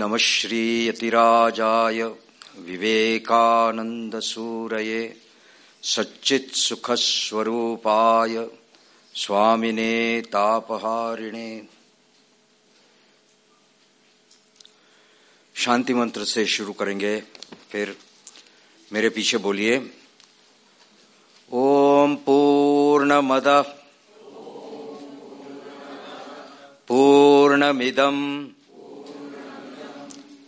नमः श्रीयतिराजाय विवेकानन्दसूरये सच्चित्सुखस्वरूपाय स्वामिने तापहारिणे। शांति मंत्र से शुरू करेंगे, फिर मेरे पीछे बोलिए, ओम पूर्णमद, पूर्णमिदम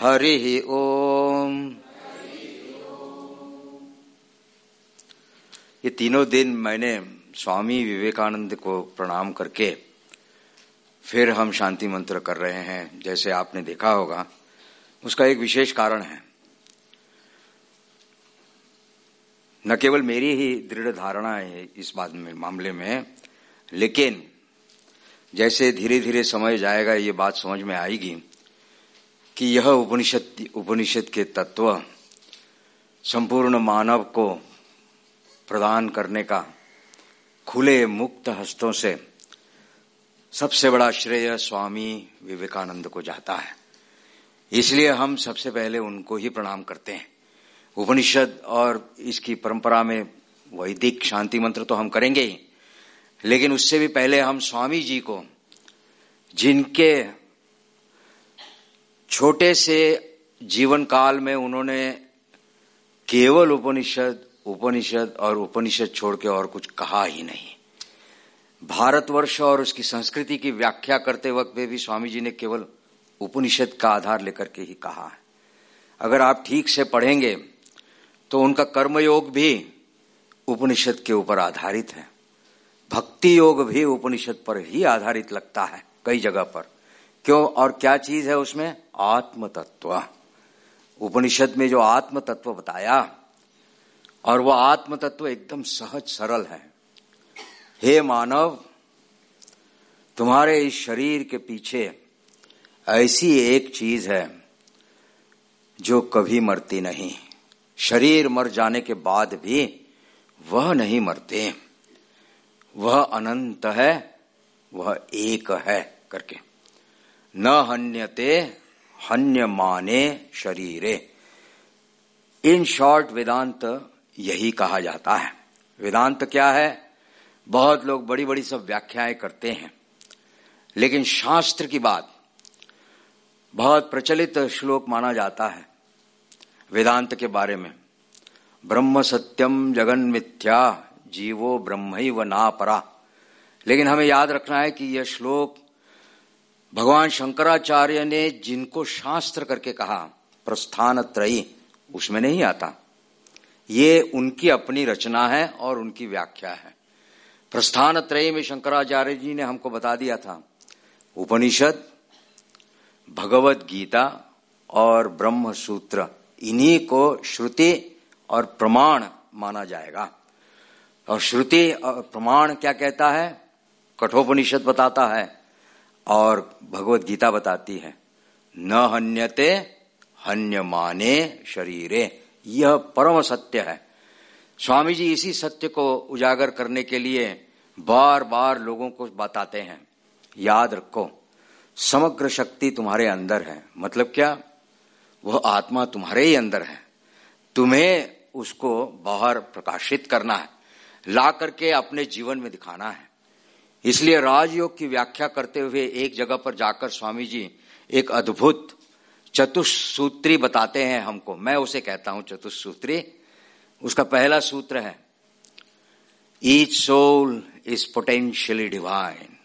हरि ओम। ये तीनों दिन मैंने स्वामी विवेकानंद को प्रणाम करके फिर हम शांति मंत्र कर रहे हैं, जैसे आपने देखा होगा। उसका एक विशेष कारण है। न केवल मेरी ही दृढ़ धारणा है इस बात में, मामले में, लेकिन जैसे धीरे धीरे समय जाएगा, ये बात समझ में आएगी कि यह उपनिषद उपनिषद के तत्व संपूर्ण मानव को प्रदान करने का खुले मुक्त हस्तों से सबसे बड़ा श्रेय स्वामी विवेकानंद को जाता है। इसलिए हम सबसे पहले उनको ही प्रणाम करते हैं। उपनिषद और इसकी परंपरा में वैदिक शांति मंत्र तो हम करेंगे ही, लेकिन उससे भी पहले हम स्वामी जी को, जिनके छोटे से जीवन काल में उन्होंने केवल उपनिषद उपनिषद और उपनिषद छोड़ के और कुछ कहा ही नहीं। भारतवर्ष और उसकी संस्कृति की व्याख्या करते वक्त में भी स्वामी जी ने केवल उपनिषद का आधार लेकर के ही कहा है। अगर आप ठीक से पढ़ेंगे तो उनका कर्मयोग भी उपनिषद के ऊपर आधारित है। भक्ति योग भी उपनिषद पर ही आधारित लगता है, कई जगह पर। क्यों और क्या चीज़ है उसमें? आत्म तत्व उपनिषद में जो आत्म तत्व बताया, और वह आत्म तत्व एकदम सहज सरल है। हे मानव, तुम्हारे इस शरीर के पीछे ऐसी एक चीज़ है जो कभी मरती नहीं। शरीर मर जाने के बाद भी वह नहीं मरते। वह अनंत है, वह एक है करके। न हन्यते हन्य माने शरीरे। इन शॉर्ट वेदांत यही कहा जाता है। वेदांत क्या है? बहुत लोग बड़ी बड़ी सब व्याख्याएँ करते हैं। लेकिन शास्त्र की बात बहुत प्रचलित श्लोक माना जाता है वेदांत के बारे में। ब्रह्म सत्यम जगन मिथ्या, जीवो ब्रह्म ही व ना परा लेकिन हमें याद रखना है कि यह श्लोक भगवान शंकराचार्य ने जिनको शास्त्र करके कहा, प्रस्थान त्रयी, उसमें नहीं आता। ये उनकी अपनी रचना है और उनकी व्याख्या है। प्रस्थान त्रयी में शंकराचार्य जी ने हमको बता दिया था। उपनिषद भगवत गीता और ब्रह्म सूत्र इन्हीं को श्रुति और प्रमाण माना जाएगा। और श्रुति और प्रमाण क्या कहता है? कठोपनिषद बताता है और भगवत गीता बताती है, न हन्यते हन्य माने शरीरे। यह परम सत्य है। स्वामी जी इसी सत्य को उजागर करने के लिए बार बार लोगों को बताते हैं। याद रखो, समग्र शक्ति तुम्हारे अंदर है। मतलब क्या? वह आत्मा तुम्हारे ही अंदर है। तुम्हें उसको बाहर प्रकाशित करना है। ला करके अपने जीवन में दिखाना है। इसलिए राजयोग की व्याख्या करते हुए एक जगह पर जाकर स्वामी जी एक अद्भुत चतुसूत्री बताते हैं हमको। मैं उसे कहता हूँ चतुसूत्री उसका पहला सूत्र है each soul is potentially divine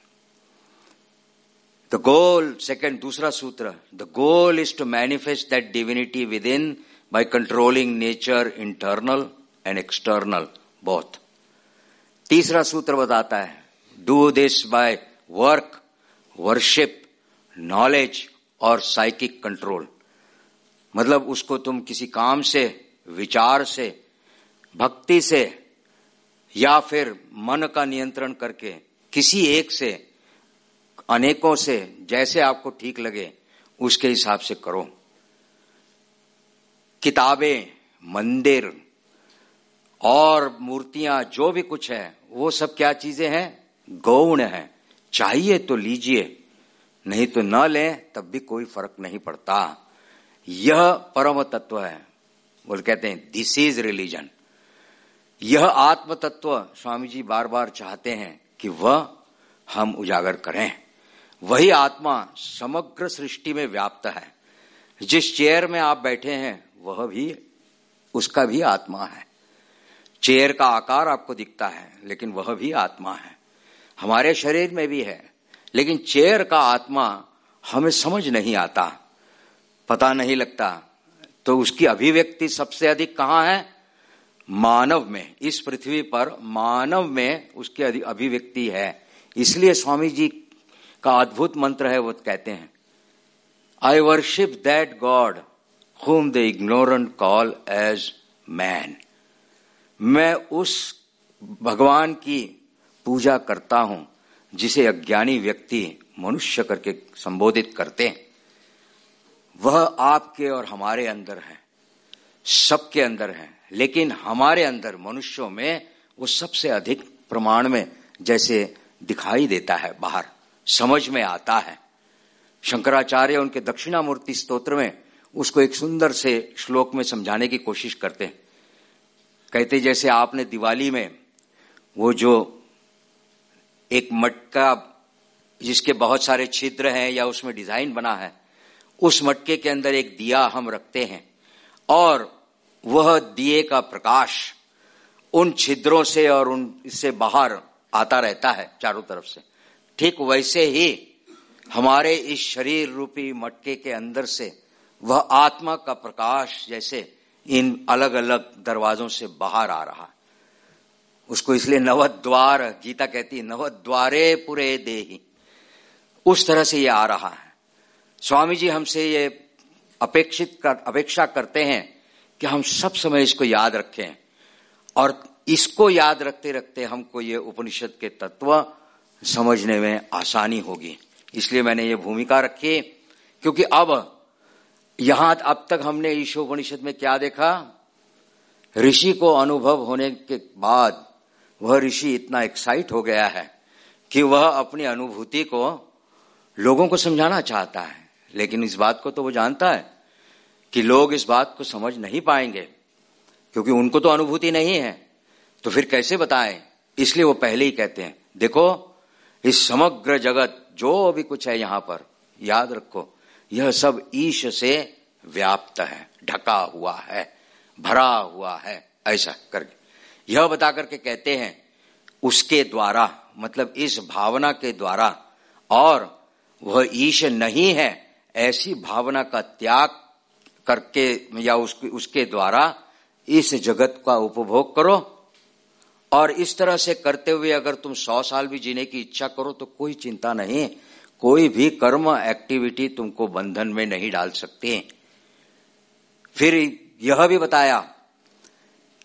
the goal second दूसरा सूत्र the goal is to manifest that divinity within by controlling nature internal and external both तीसरा सूत्र बताता है do this by work, worship, knowledge और साइकिक कंट्रोल मतलब उसको तुम किसी काम से विचार से भक्ति से या फिर मन का नियंत्रण करके किसी एक से अनेकों से जैसे आपको ठीक लगे उसके हिसाब से करो। किताबें मंदिर और मूर्तियाँ जो भी कुछ है वो सब क्या चीज़ें हैं? गौण है, चाहिए तो लीजिए, नहीं तो न लें, तब भी कोई फ़र्क नहीं पड़ता। यह परम तत्व है। बोल कहते हैं दिस इज़ रिलीजन यह आत्म तत्व स्वामी जी बार बार चाहते हैं कि वह हम उजागर करें। वही आत्मा समग्र सृष्टि में व्याप्त है। जिस चेयर में आप बैठे हैं, वह भी, उसका भी आत्मा है। चेयर का आकार आपको दिखता है, लेकिन वह भी आत्मा है। हमारे शरीर में भी है, लेकिन चेयर का आत्मा हमें समझ नहीं आता, पता नहीं लगता। तो उसकी अभिव्यक्ति सबसे अधिक कहाँ है? मानव में। इस पृथ्वी पर मानव में उसकी अभिव्यक्ति है। इसलिए स्वामी जी का अद्भुत मंत्र है, वो कहते हैं I worship that God whom the ignorant call as man मैं उस भगवान की पूजा करता हूँ, जिसे अज्ञानी व्यक्ति मनुष्य करके संबोधित करते हैं। वह आपके और हमारे अंदर है, सबके अंदर है, लेकिन हमारे अंदर मनुष्यों में वो सबसे अधिक प्रमाण में जैसे दिखाई देता है, बाहर, समझ में आता है। शंकराचार्य उनके दक्षिणामूर्ति स्तोत्र में उसको एक सुंदर से श्लोक में समझाने की कोशिश करते हैं। कहते जैसे आपने दिवाली में वो जो एक मटका जिसके बहुत सारे छिद्र हैं या उसमें डिज़ाइन बना है, उस मटके के अंदर एक दिया हम रखते हैं और वह दिए का प्रकाश उन छिद्रों से और उन बाहर आता रहता है चारों तरफ़ से। ठीक वैसे ही हमारे इस शरीर रूपी मटके के अंदर से वह आत्मा का प्रकाश जैसे इन अलग अलग दरवाजों से बाहर आ रहा है। उसको इसलिए नवद्वार, गीता कहती है, नवद्वारे पुरे देही। उस तरह से ये आ रहा है। स्वामी जी हमसे ये अपेक्षित कर, अपेक्षा करते हैं कि हम सब समय इसको याद रखें। और इसको याद रखते रखते हमको ये उपनिषद के तत्व समझने में आसानी होगी। इसलिए मैंने ये भूमिका रखी, क्योंकि अब, यहाँ अब तक हमने ईशोपनिषद में क्या देखा? ऋषि को अनुभव होने के बाद वह ऋषि इतना एक्साइट हो गया है कि वह अपनी अनुभूति को लोगों को समझाना चाहता है। लेकिन इस बात को तो वो जानता है कि लोग इस बात को समझ नहीं पाएँगे, क्योंकि उनको तो अनुभूति नहीं है। तो फिर कैसे बताएँ? इसलिए वो पहले ही कहते हैं, देखो, इस समग्र जगत जो भी कुछ है यहाँ पर, याद रखो, यह सब ईश से व्याप्त है, ढका हुआ है, भरा हुआ है, ऐसा करके। यह बता करके कहते हैं उसके द्वारा मतलब इस भावना के द्वारा और वह ईश नहीं है ऐसी भावना का त्याग करके या उसके, उसके द्वारा इस जगत का उपभोग करो। और इस तरह से करते हुए अगर तुम सौ साल भी जीने की इच्छा करो तो कोई चिंता नहीं कोई भी कर्म एक्टिविटी तुमको बंधन में नहीं डाल सकते। फिर यह भी बताया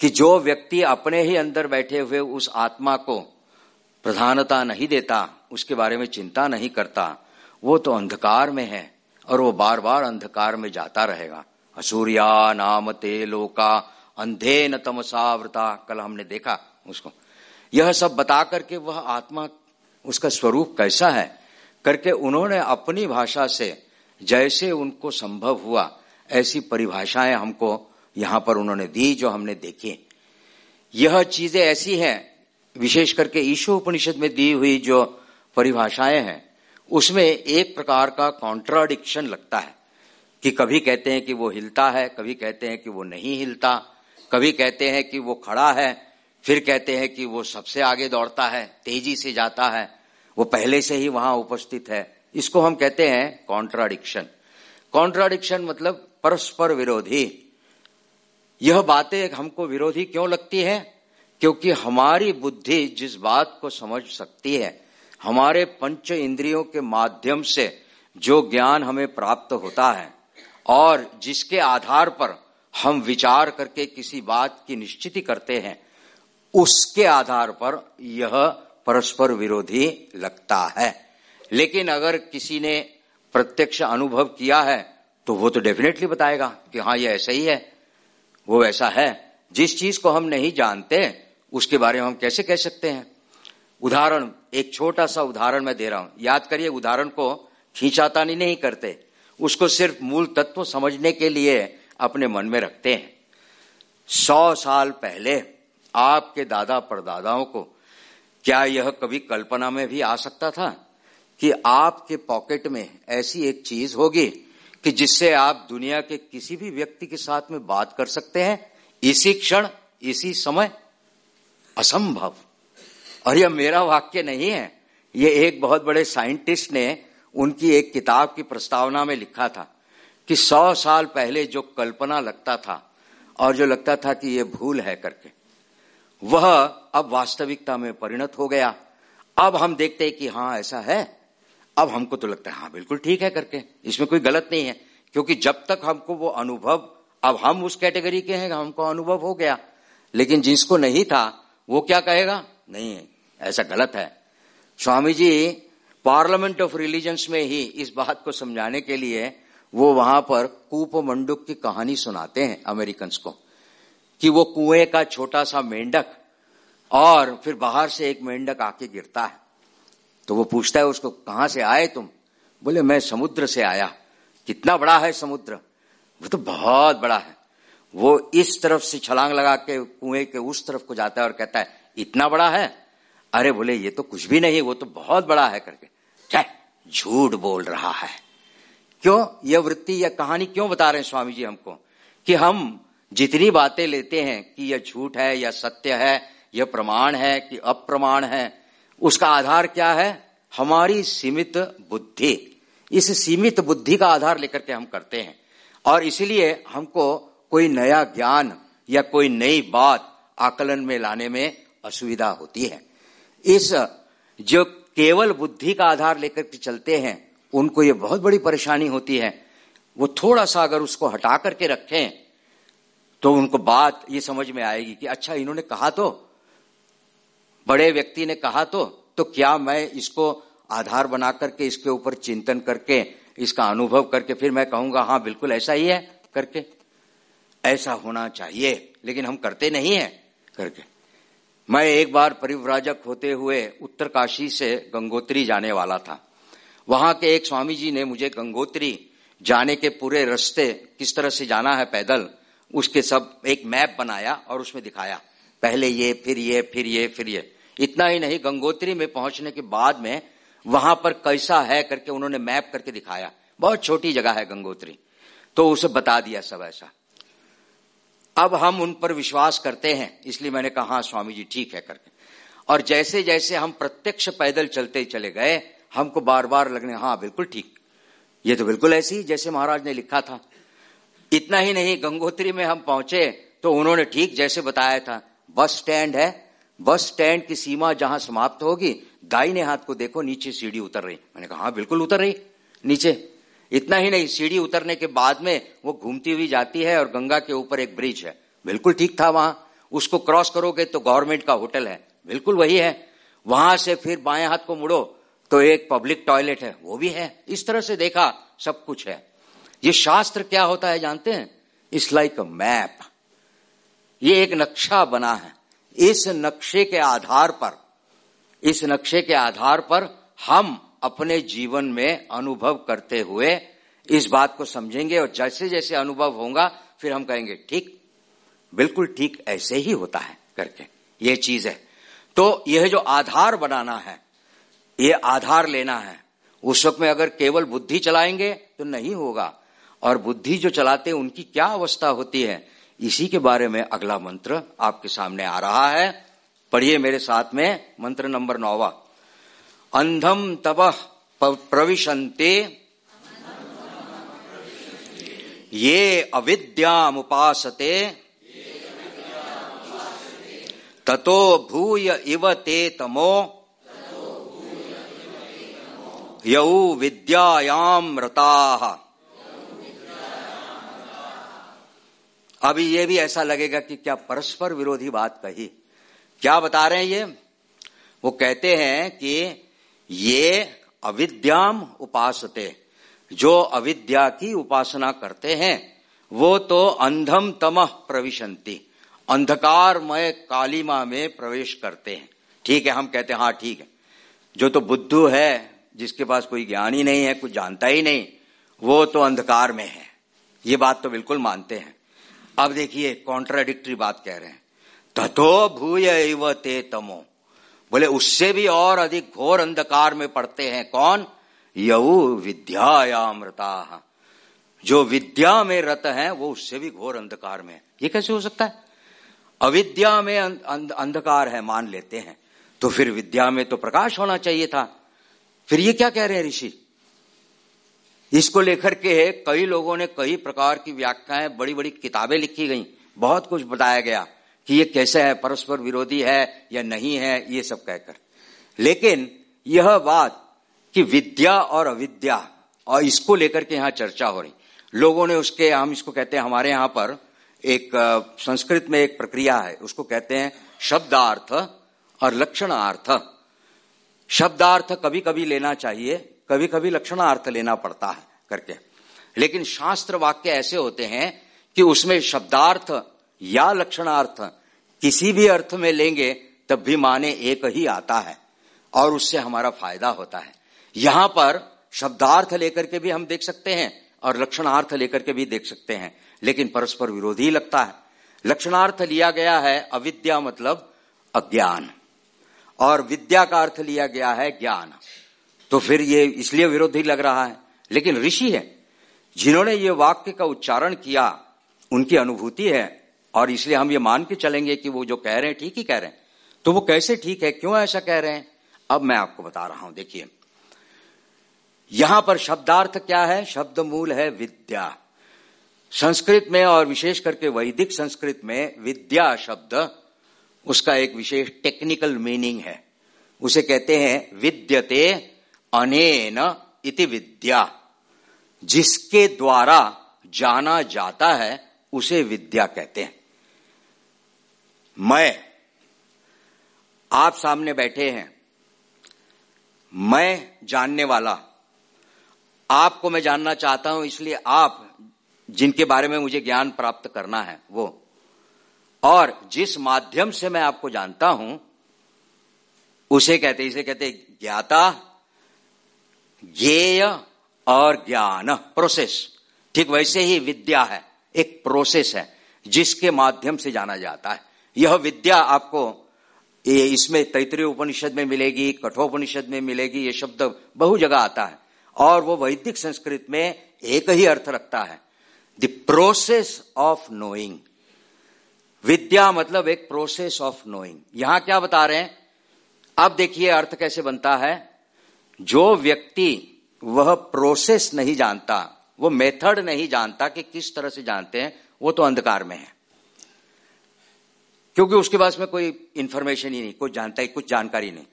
कि जो व्यक्ति अपने ही अंदर बैठे हुए उस आत्मा को प्रधानता नहीं देता, उसके बारे में चिंता नहीं करता, वो तो अंधकार में है और वो बार बार अंधकार में जाता रहेगा। असूर्या नाम ते लोका, अंधे न तमसावृता कल हमने देखा उसको। यह सब बता करके वह आत्मा उसका स्वरूप कैसा है, करके उन्होंने अपनी भाषा से जैसे उनको संभव हुआ, ऐसी परिभाषाएँ हमको यहाँ पर उन्होंने दी जो हमने देखी। यह चीज़ें ऐसी हैं, विशेष करके ईशो उपनिषद में दी हुई जो परिभाषाएँ हैं, उसमें एक प्रकार का कॉन्ट्राडिक्शन लगता है कि कभी कहते हैं कि वो हिलता है, कभी कहते हैं कि वो नहीं हिलता, कभी कहते हैं कि वो खड़ा है, फिर कहते हैं कि वो सबसे आगे दौड़ता है, तेज़ी से जाता है, वो पहले से ही वहाँ उपस्थित है। इसको हम कहते हैं कॉन्ट्राडिक्शन कॉन्ट्राडिक्शन मतलब परस्पर विरोधी। यह बातें हमको विरोधी क्यों लगती है? क्योंकि हमारी बुद्धि जिस बात को समझ सकती है, हमारे पंच इंद्रियों के माध्यम से जो ज्ञान हमें प्राप्त होता है, और जिसके आधार पर हम विचार करके किसी बात की निश्चिति करते हैं, उसके आधार पर यह परस्पर विरोधी लगता है। लेकिन अगर किसी ने प्रत्यक्ष अनुभव किया है तो वो तो डेफिनेटली बताएगा कि हाँ ये ऐसा ही है। वो ऐसा है, जिस चीज़ को हम नहीं जानते, उसके बारे में हम कैसे कह सकते हैं? उदाहरण, एक छोटा सा उदाहरण मैं दे रहा हूँ। याद करिए, उदाहरण को खींचातानी नहीं करते। उसको सिर्फ़ मूल तत्व समझने के लिए अपने मन में रखते हैं। सौ साल पहले आपके दादा परदादाओं को, क्या यह कभी कल्पना में भी आ सकता था कि आपके पॉकेट में ऐसी एक चीज़ होगी कि जिससे आप दुनिया के किसी भी व्यक्ति के साथ में बात कर सकते हैं, इसी क्षण, इसी समय, असंभव। और यह मेरा वाक्य नहीं है यह एक बहुत बड़े साइंटिस्ट ने उनकी एक किताब की प्रस्तावना में लिखा था कि सौ साल पहले जो कल्पना लगता था, और जो लगता था कि यह भूल है करके, वह अब वास्तविकता में परिणत हो गया। अब हम देखते हैं कि हाँ ऐसा है। अब हमको तो लगता है हाँ बिल्कुल ठीक है करके, इसमें कोई गलत नहीं है, क्योंकि जब तक हमको वो अनुभव, अब हम उस कैटेगरी के हैं, हमको अनुभव हो गया, लेकिन जिसको नहीं था, वो क्या कहेगा? नहीं, ऐसा गलत है। Swami ji, parliament of religions में ही इस बात को समझाने के लिए वो वहाँ पर कूप मंडुक की कहानी सुनाते हैं अमेरिकन को, कि वो कुएँ का छोटा सा मेंढक और फिर बाहर से एक मेंढक आके गिरता है। तो वो पूछता है उसको, कहाँ से आए तुम? बोले, मैं समुद्र से आया। कितना बड़ा है समुद्र? वो तो बहुत बड़ा है। वो इस तरफ़ से छलांग लगा के, कुएँ के उस तरफ़ को जाता है और कहता है, इतना बड़ा है? अरे बोले, ये तो कुछ भी नहीं वो तो बहुत बड़ा है करके। क्या झूठ बोल रहा है? क्यों? यह वृत्ति या कहानी क्यों बता रहे हैं स्वामी जी हमको? कि हम जितनी बातें लेते हैं कि यह झूठ है या सत्य है, यह प्रमाण है कि अप्रमाण है उसका आधार क्या है? हमारी सीमित बुद्धि। इस सीमित बुद्धि का आधार लेकर के हम करते हैं। और इसलिए हमको कोई नया ज्ञान या कोई नई बात आकलन में लाने में असुविधा होती है। इस जो केवल बुद्धि का आधार लेकर के चलते हैं, उनको ये बहुत बड़ी परेशानी होती है। वो थोड़ा सा अगर उसको हटा करके रखें तो उनको बात ये समझ में आएगी कि अच्छा इन्होंने कहा तो बड़े व्यक्ति ने कहा तो तो क्या मैं इसको आधार बना करके, इसके ऊपर चिंतन करके, इसका अनुभव करके, फिर मैं कहूँगा हाँ बिल्कुल ऐसा ही है, करके। ऐसा होना चाहिए, लेकिन हम करते नहीं है, करके। मैं एक बार परिव्राजक होते हुए उत्तर काशी से गंगोत्री जाने वाला था। वहाँ के एक स्वामी जी ने मुझे गंगोत्री जाने के पूरे रास्ते किस तरह से जाना है पैदल, उसके सब एक मैप बनाया और उसमें दिखाया। पहले ये, फिर ये फिर ये फिर ये। इतना ही नहीं, गंगोत्री में पहुँचने के बाद में वहाँ पर कैसा है करके उन्होंने मैप करके दिखाया। बहुत छोटी जगह है गंगोत्री। तो उसे बता दिया सब ऐसा। अब हम उन पर विश्वास करते हैं, इसलिए मैंने कहा हाँ स्वामी जी, ठीक है करके। और जैसे जैसे हम प्रत्यक्ष पैदल चलते चले गए, हमको बार बार लगने हाँ बिल्कुल ठीक। ये तो बिल्कुल ऐसी जैसे महाराज ने लिखा था। इतना ही नहीं, गंगोत्री में हम पहुँचे तो उन्होंने ठीक जैसे बताया था। बस स्टैंड है बस स्टैंड की सीमा जहाँ समाप्त होगी दाहिने हाथ को देखो, नीचे सीढ़ी उतर रही। मैंने कहा हाँ बिल्कुल उतर रही, नीचे। इतना ही नहीं, सीढ़ी उतरने के बाद में वो घूमती हुई जाती है और गंगा के ऊपर एक ब्रिज है। बिल्कुल ठीक था वहाँ। उसको क्रॉस करोगे तो गवर्नमेंट का होटल है। बिल्कुल वही है। वहाँ से फिर बाएँ हाथ को मुड़ो तो एक पब्लिक टॉयलेट है। वो भी है। इस तरह से देखा, सब कुछ है। ये शास्त्र क्या होता है, जानते हैं? It's like a map. ये एक नक्शा बना है। इस नक्शे के आधार पर, इस नक्शे के आधार पर हम अपने जीवन में अनुभव करते हुए इस बात को समझेंगे और जैसे जैसे अनुभव होगा, फिर हम कहेंगे, ठीक, बिल्कुल ठीक, ऐसे ही होता है, करके। ये चीज़ है। तो यह जो आधार बनाना है, ये आधार लेना है, उस वक्त में अगर केवल बुद्धि चलाएँगे तो नहीं होगा। और बुद्धि जो चलाते हैं, उनकी क्या अवस्था होती है? इसी के बारे में अगला मंत्र आपके सामने आ रहा है। पढ़िए मेरे साथ में मंत्र नंबर नौवा। अंधम तब प्रविशंते ये अविद्यामुपासते। ततो भूय इव ते तमो। यऊ विद्यायाम रता अभी ये भी ऐसा लगेगा कि क्या परस्पर विरोधी बात कही। क्या बता रहे हैं ये? वो कहते हैं कि ये अविद्याम उपासते। जो अविद्या की उपासना करते हैं, वो तो अंधम तमह प्रविशंति। अंधकारमय कालीमा में प्रवेश करते हैं। ठीक है, हम कहते हैं हाँ ठीक है। जो तो बुद्धू है, जिसके पास कोई ज्ञान ही नहीं है, कुछ जानता ही नहीं, वो तो अंधकार में है। ये बात तो बिल्कुल मानते हैं। अब देखिए कॉन्ट्राडिक्टरी बात कह रहे हैं। तथो भूय ते तमो। बोले, उससे भी और अधिक घोर अंधकार में पड़ते हैं कौन? यऊ विद्यायामृता। जो विद्या में रत है, वो उससे भी घोर अंधकार में है। ये कैसे हो सकता है? अविद्या में अंधकार है, मान लेते हैं। तो फिर विद्या में तो प्रकाश होना चाहिए था। फिर ये क्या कह रहे हैं ऋषि? इसको लेकर के कई लोगों ने कई प्रकार की व्याख्याएँ बड़ी बड़ी किताबें लिखी गई। बहुत कुछ बताया गया कि ये कैसे है, परस्पर विरोधी है या नहीं है, ये सब कहकर। लेकिन यह बात कि विद्या और अविद्या, और इसको लेकर के यहाँ चर्चा हो रही। लोगों ने उसके, हम इसको कहते हैं, हमारे यहाँ पर एक संस्कृत में एक प्रक्रिया है। उसको कहते हैं शब्दार्थ और लक्षणार्थ। शब्दार्थ कभी कभी लेना चाहिए कभी कभी लक्षणार्थ लेना पड़ता है करके। लेकिन शास्त्र वाक्य ऐसे होते हैं कि उसमें शब्दार्थ या लक्षणार्थ किसी भी अर्थ में लेंगे, तब भी माने एक ही आता है और उससे हमारा फ़ायदा होता है। यहाँ पर शब्दार्थ लेकर के भी हम देख सकते हैं और लक्षणार्थ लेकर के भी देख सकते हैं, लेकिन परस्पर विरोधी लगता है। लक्षणार्थ लिया गया है अविद्या मतलब अज्ञान और विद्या का अर्थ लिया गया है ज्ञान। तो फिर ये इसलिए विरोधी लग रहा है। लेकिन ऋषि है, जिन्होंने ये वाक्य का उच्चारण किया, उनकी अनुभूति है, और इसलिए हम ये मान के चलेंगे कि वो जो कह रहे हैं, ठीक ही कह रहे हैं। तो वो कैसे ठीक है, क्यों ऐसा कह रहे हैं? अब मैं आपको बता रहा हूँ, देखिए। यहाँ पर शब्दार्थ क्या है? शब्द मूल है विद्या। संस्कृत में और विशेष करके वैदिक संस्कृत में विद्या शब्द, उसका एक विशेष टेक्निकल मीनिंग है। उसे कहते हैं विद्यते अनेन इति विद्या। जिसके द्वारा जाना जाता है, उसे विद्या कहते हैं। मैं, आप सामने बैठे हैं। मैं जानने वाला। आपको मैं जानना चाहता हूँ, इसलिए आप जिनके बारे में मुझे ज्ञान प्राप्त करना है, वो। और जिस माध्यम से मैं आपको जानता हूँ, उसे कहते, इसे कहते ज्ञाता। ज्ञेय और ज्ञान प्रोसेस ठीक वैसे ही विद्या है, एक प्रोसेस है, जिसके माध्यम से जाना जाता है। यह विद्या आपको ये इसमें तैतरीय उपनिषद में मिलेगी, कठोपनिषद में मिलेगी, ये शब्द बहु जगह आता है। और वो वैदिक संस्कृत में एक ही अर्थ रखता है। द प्रोसेस ऑफ़ नोइंग विद्या मतलब एक प्रोसेस ऑफ़ नोइंग यहाँ क्या बता रहे हैं? अब देखिए अर्थ कैसे बनता है। जो व्यक्ति वह प्रोसेस नहीं जानता, वो मेथड नहीं जानता कि किस तरह से जानते हैं, वो तो अंधकार में है। क्योंकि उसके पास में कोई इंफॉर्मेशन ही नहीं कुछ जानता ही, कुछ जानकारी नहीं।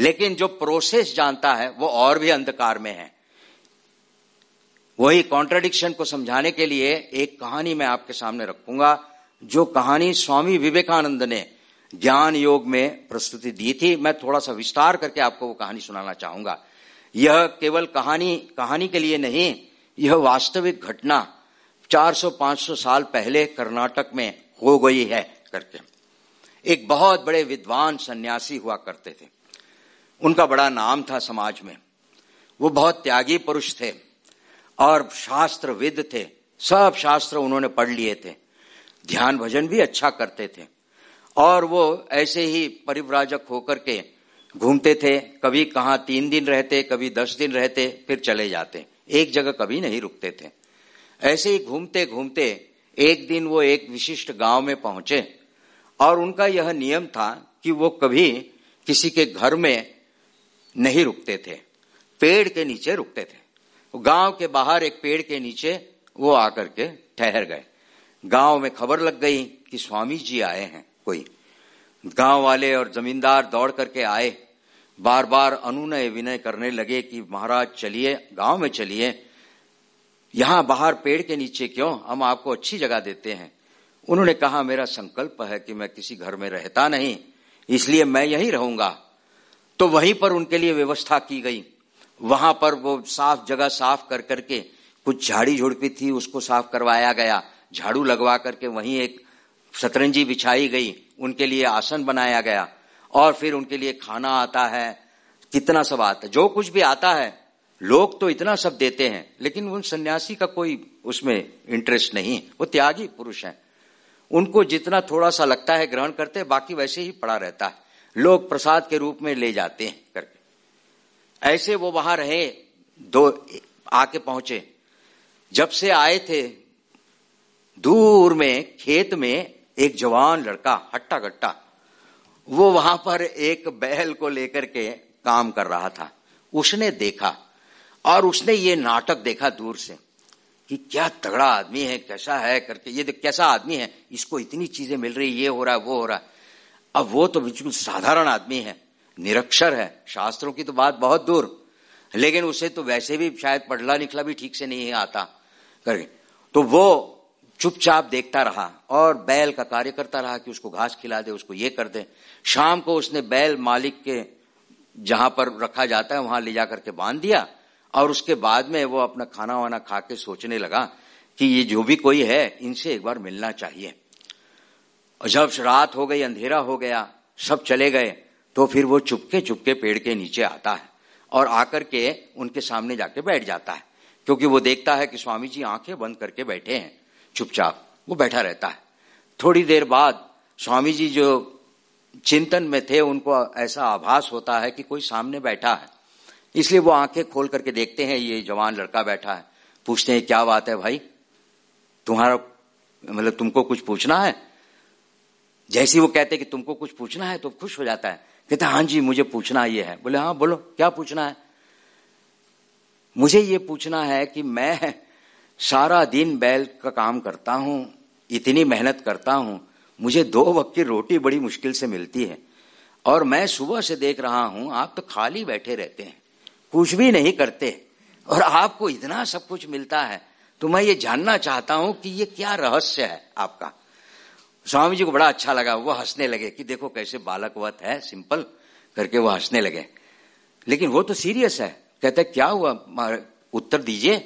लेकिन जो प्रोसेस जानता है, वो और भी अंधकार में है। वही कॉन्ट्रडिक्शन को समझाने के लिए एक कहानी मैं आपके सामने रखूँगा, जो कहानी स्वामी विवेकानंद ने ज्ञान योग में प्रस्तुति दी थी। मैं थोड़ा सा विस्तार करके आपको वो कहानी सुनाना चाहूँगा। यह केवल कहानी कहानी के लिए नहीं, यह वास्तविक घटना 400-500 साल पहले कर्नाटक में हो गई है करके। एक बहुत बड़े विद्वान सन्यासी हुआ करते थे। उनका बड़ा नाम था समाज में। वो बहुत त्यागी पुरुष थे और शास्त्र विद थे। सब शास्त्र उन्होंने पढ़ लिए थे। ध्यान भजन भी अच्छा करते थे। और वो ऐसे ही परिव्राजक होकर के घूमते थे, कभी कहा तीन दिन रहते, कभी दस दिन रहते, फिर चले जाते। एक जगह कभी नहीं रुकते थे। ऐसे ही घूमते घूमते एक दिन वो एक विशिष्ट गाँव में पहुँचे और उनका यह नियम था कि वो कभी किसी के घर में नहीं रुकते थे। पेड़ के नीचे रुकते थे। गाँव के बाहर एक पेड़ के नीचे वो आकर के ठहर गए। गाँव में खबर लग गई कि स्वामी जी आए हैं। कोई। गाँव वाले और जमींदार दौड़ करके आए। बार बार अनुनय विनय करने लगे कि, महाराज, चलिए, गाँव में चलिए। यहाँ बाहर पेड़ के नीचे क्यों? हम आपको अच्छी जगह देते हैं। उन्होंने कहा, मेरा संकल्प है कि मैं किसी घर में रहता नहीं, इसलिए मैं यहीं रहूँगा। तो वहीं पर उनके लिए व्यवस्था की गई। वहाँ पर वो साफ़ जगह साफ़ कर करके कुछ झाड़ी झुड़पी थी, उसको साफ़ करवाया गया। झाड़ू लगवा करके वहीं एक शतरंजी बिछाई गई, उनके लिए आसन बनाया गया, और फिर उनके लिए खाना आता है, कितना सब आता है। जो कुछ भी आता है, लोग तो इतना सब देते हैं, लेकिन उन सन्यासी का कोई उसमें इंटरेस्ट नहीं वो त्यागी पुरुष हैं। उनको जितना थोड़ा सा लगता है ग्रहण करते हैं बाकी वैसे ही पड़ा रहता है। लोग प्रसाद के रूप में ले जाते हैं करके। ऐसे वो वहाँ रहे, दो, आके पहुँचे। जब से आए थे, दूर में, खेत में एक जवान लड़का हट्टा गट्टा वो वहाँ पर एक बैल को लेकर के काम कर रहा था। उसने देखा और उसने ये नाटक देखा दूर से कि क्या तगड़ा आदमी है, कैसा है करके। ये कैसा आदमी है? इसको इतनी चीज़ें मिल रही, ये हो रहा है वो हो रहा। है अब वो तो बिल्कुल साधारण आदमी है, निरक्षर है। शास्त्रों की तो बात बहुत दूर। लेकिन उसे तो वैसे भी शायद पढ़ला लिखला भी ठीक से नहीं आता करके। तो वो चुपचाप देखता रहा और बैल का कार्य करता रहा कि उसको घास खिला दे, उसको ये कर दे। शाम को उसने बैल मालिक के जहाँ पर रखा जाता है, वहाँ ले जाकर के बाँध दिया और उसके बाद में वो अपना खाना वाना खा के सोचने लगा कि ये जो भी कोई है, इनसे एक बार मिलना चाहिए। और जब रात हो गई, अंधेरा हो गया, सब चले गए तो फिर वो चुपके चुपके पेड़ के नीचे आता है और आकर के उनके सामने जाके बैठ जाता है, क्योंकि वो देखता है कि स्वामी जी आँखें बंद करके बैठे हैं। चुपचाप, वो बैठा रहता है। थोड़ी देर बाद स्वामी जी जो चिंतन में थे, उनको ऐसा आभास होता है कि कोई सामने बैठा है। इसलिए वो आँखें खोल करके देखते हैं, ये जवान लड़का बैठा है। पूछते हैं, क्या बात है भाई? तुम्हारा मतलब तुमको कुछ पूछना है? जैसे वो कहते कि तुमको कुछ पूछना है तो खुश हो जाता है। कहते हाँ जी, मुझे पूछना ये है। बोले हाँ बोलो, क्या पूछना है? मुझे ये पूछना है कि मैं सारा दिन बैल का काम करता हूँ, इतनी मेहनत करता हूँ, मुझे दो वक्त की रोटी बड़ी मुश्किल से मिलती है। और मैं सुबह से देख रहा हूँ, आप तो खाली बैठे रहते हैं, कुछ भी नहीं करते, और आपको इतना सब कुछ मिलता है। तो मैं ये जानना चाहता हूँ कि ये क्या रहस्य है आपका। स्वामी जी को बड़ा अच्छा लगा, वो हंसने लगे कि देखो कैसे बालकवत है, सिंपल करके वो हंसने लगे। लेकिन वो तो सीरियस है, कहते क्या हुआ उत्तर दीजिए।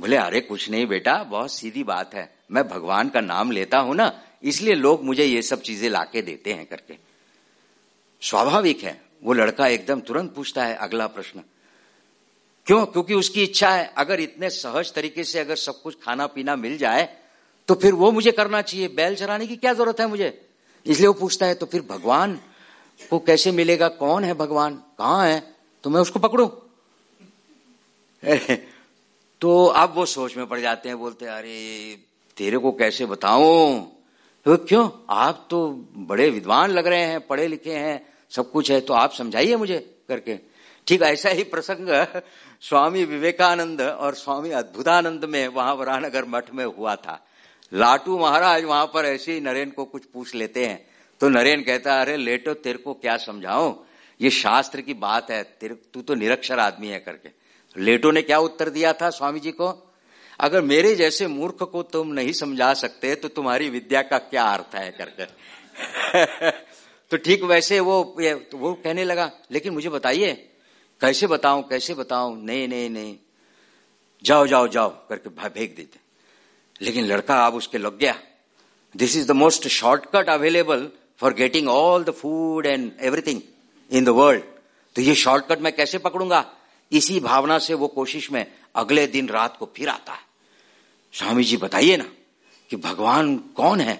बोले, अरे, कुछ नहीं बेटा, बहुत सीधी बात है। मैं भगवान का नाम लेता हूँ ना, इसलिए लोग मुझे ये सब चीज़ें लाके देते हैं करके। स्वाभाविक है, वो लड़का एकदम तुरंत पूछता है अगला प्रश्न। क्यों? क्योंकि उसकी इच्छा है, अगर इतने सहज तरीके से अगर सब कुछ खाना पीना मिल जाए तो फिर वो मुझे करना चाहिए। बैल चराने की क्या ज़रूरत है मुझे? इसलिए वो पूछता है तो फिर भगवान को कैसे मिलेगा? कौन है भगवान? कहाँ है? तो मैं उसको पकड़ू? तो अब वो सोच में पड़ जाते हैं, बोलते हैं, अरे, तेरे को कैसे बताऊँ? तो क्यों? आप तो बड़े विद्वान लग रहे हैं, पढ़े लिखे हैं, सब कुछ है तो आप समझाइए मुझे, करके। ठीक, ऐसा ही प्रसंग स्वामी विवेकानंद और स्वामी अद्भुतानंद में वहाँ वरानगर मठ में हुआ था। लाटू महाराज वहाँ पर ऐसे ही नरेन को कुछ पूछ लेते हैं। तो नरेन कहता है अरे, लेटो, तेरे को क्या समझाओ ये शास्त्र की बात है, तेरे, तू तो निरक्षर आदमी है, करके। लेटो ने क्या उत्तर दिया था स्वामी जी को? अगर मेरे जैसे मूर्ख को तुम नहीं समझा सकते तो तुम्हारी विद्या का क्या अर्थ है करके? तो ठीक वैसे वो तो वो कहने लगा, लेकिन मुझे बताइए, कैसे बताऊँ कैसे बताऊँ? नहीं नहीं नहीं। जाओ जाओ जाओ, करके भेज देते। लेकिन लड़का अब उसके लग गया। This is the most shortcut available for getting all the food and everything in the world तो ये शॉर्टकट मैं कैसे पकड़ूँगा? इसी भावना से वो कोशिश में अगले दिन रात को फिर आता है। स्वामी जी बताइए ना कि भगवान कौन है,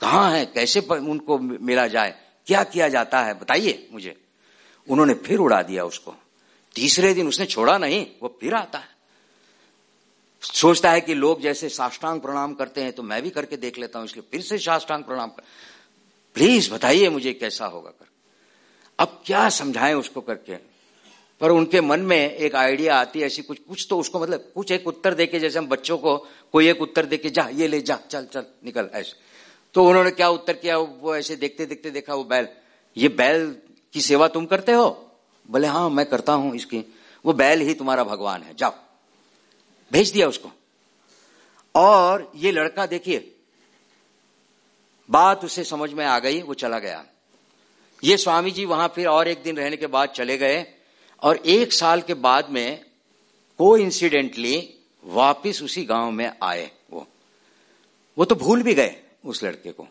कहाँ है, कैसे उनको मिला जाए, क्या किया जाता है, बताइए मुझे। उन्होंने फिर उड़ा दिया उसको। तीसरे दिन उसने छोड़ा नहीं, वो फिर आता है। सोचता है कि लोग जैसे साष्टांग प्रणाम करते हैं तो मैं भी करके देख लेता हूँ, इसलिए फिर से साष्टांग प्रणाम कर प्लीज़ बताइए मुझे कैसा होगा कर अब क्या समझाएँ उसको करके? पर उनके मन में एक आइडिया आती है, ऐसी कुछ कुछ तो उसको मतलब कुछ एक उत्तर देके जैसे हम बच्चों को, कोई एक उत्तर देके जा, ये ले, जा, चल चल, निकल, ऐसे। तो उन्होंने क्या उत्तर किया? वो ऐसे देखते देखते देखा, वो बैल, ये बैल की सेवा तुम करते हो? बोले हाँ मैं करता हूँ इसकी। वो बैल ही तुम्हारा भगवान है, जाओ। भेज दिया उसको। और ये लड़का देखिए, बात उसे समझ में आ गई, वो चला गया। ये स्वामी जी वहाँ फिर और एक दिन रहने के बाद चले गए। और एक साल के बाद में को इंसिडेंटली वापिस उसी गाँव में आए वो। वो तो भूल भी गए उस लड़के को।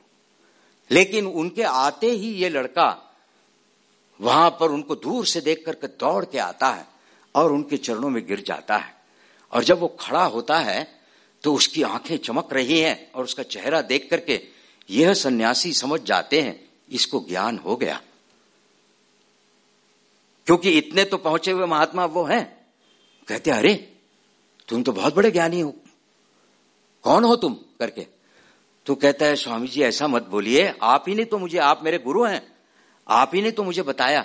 लेकिन उनके आते ही ये लड़का वहाँ पर उनको दूर से देख करके दौड़ के आता है और उनके चरणों में गिर जाता है। और जब वो खड़ा होता है तो उसकी आँखें चमक रही हैं और उसका चेहरा देख करके यह सन्यासी समझ जाते हैं, इसको ज्ञान हो गया। क्योंकि इतने तो पहुँचे हुए महात्मा वो हैं। कहते, अरे, तुम तो बहुत बड़े ज्ञानी हो। कौन हो तुम? करके। तो कहता है, स्वामी जी, ऐसा मत बोलिए। आप ही ने तो मुझे, आप मेरे गुरु हैं। आप ही ने तो मुझे बताया।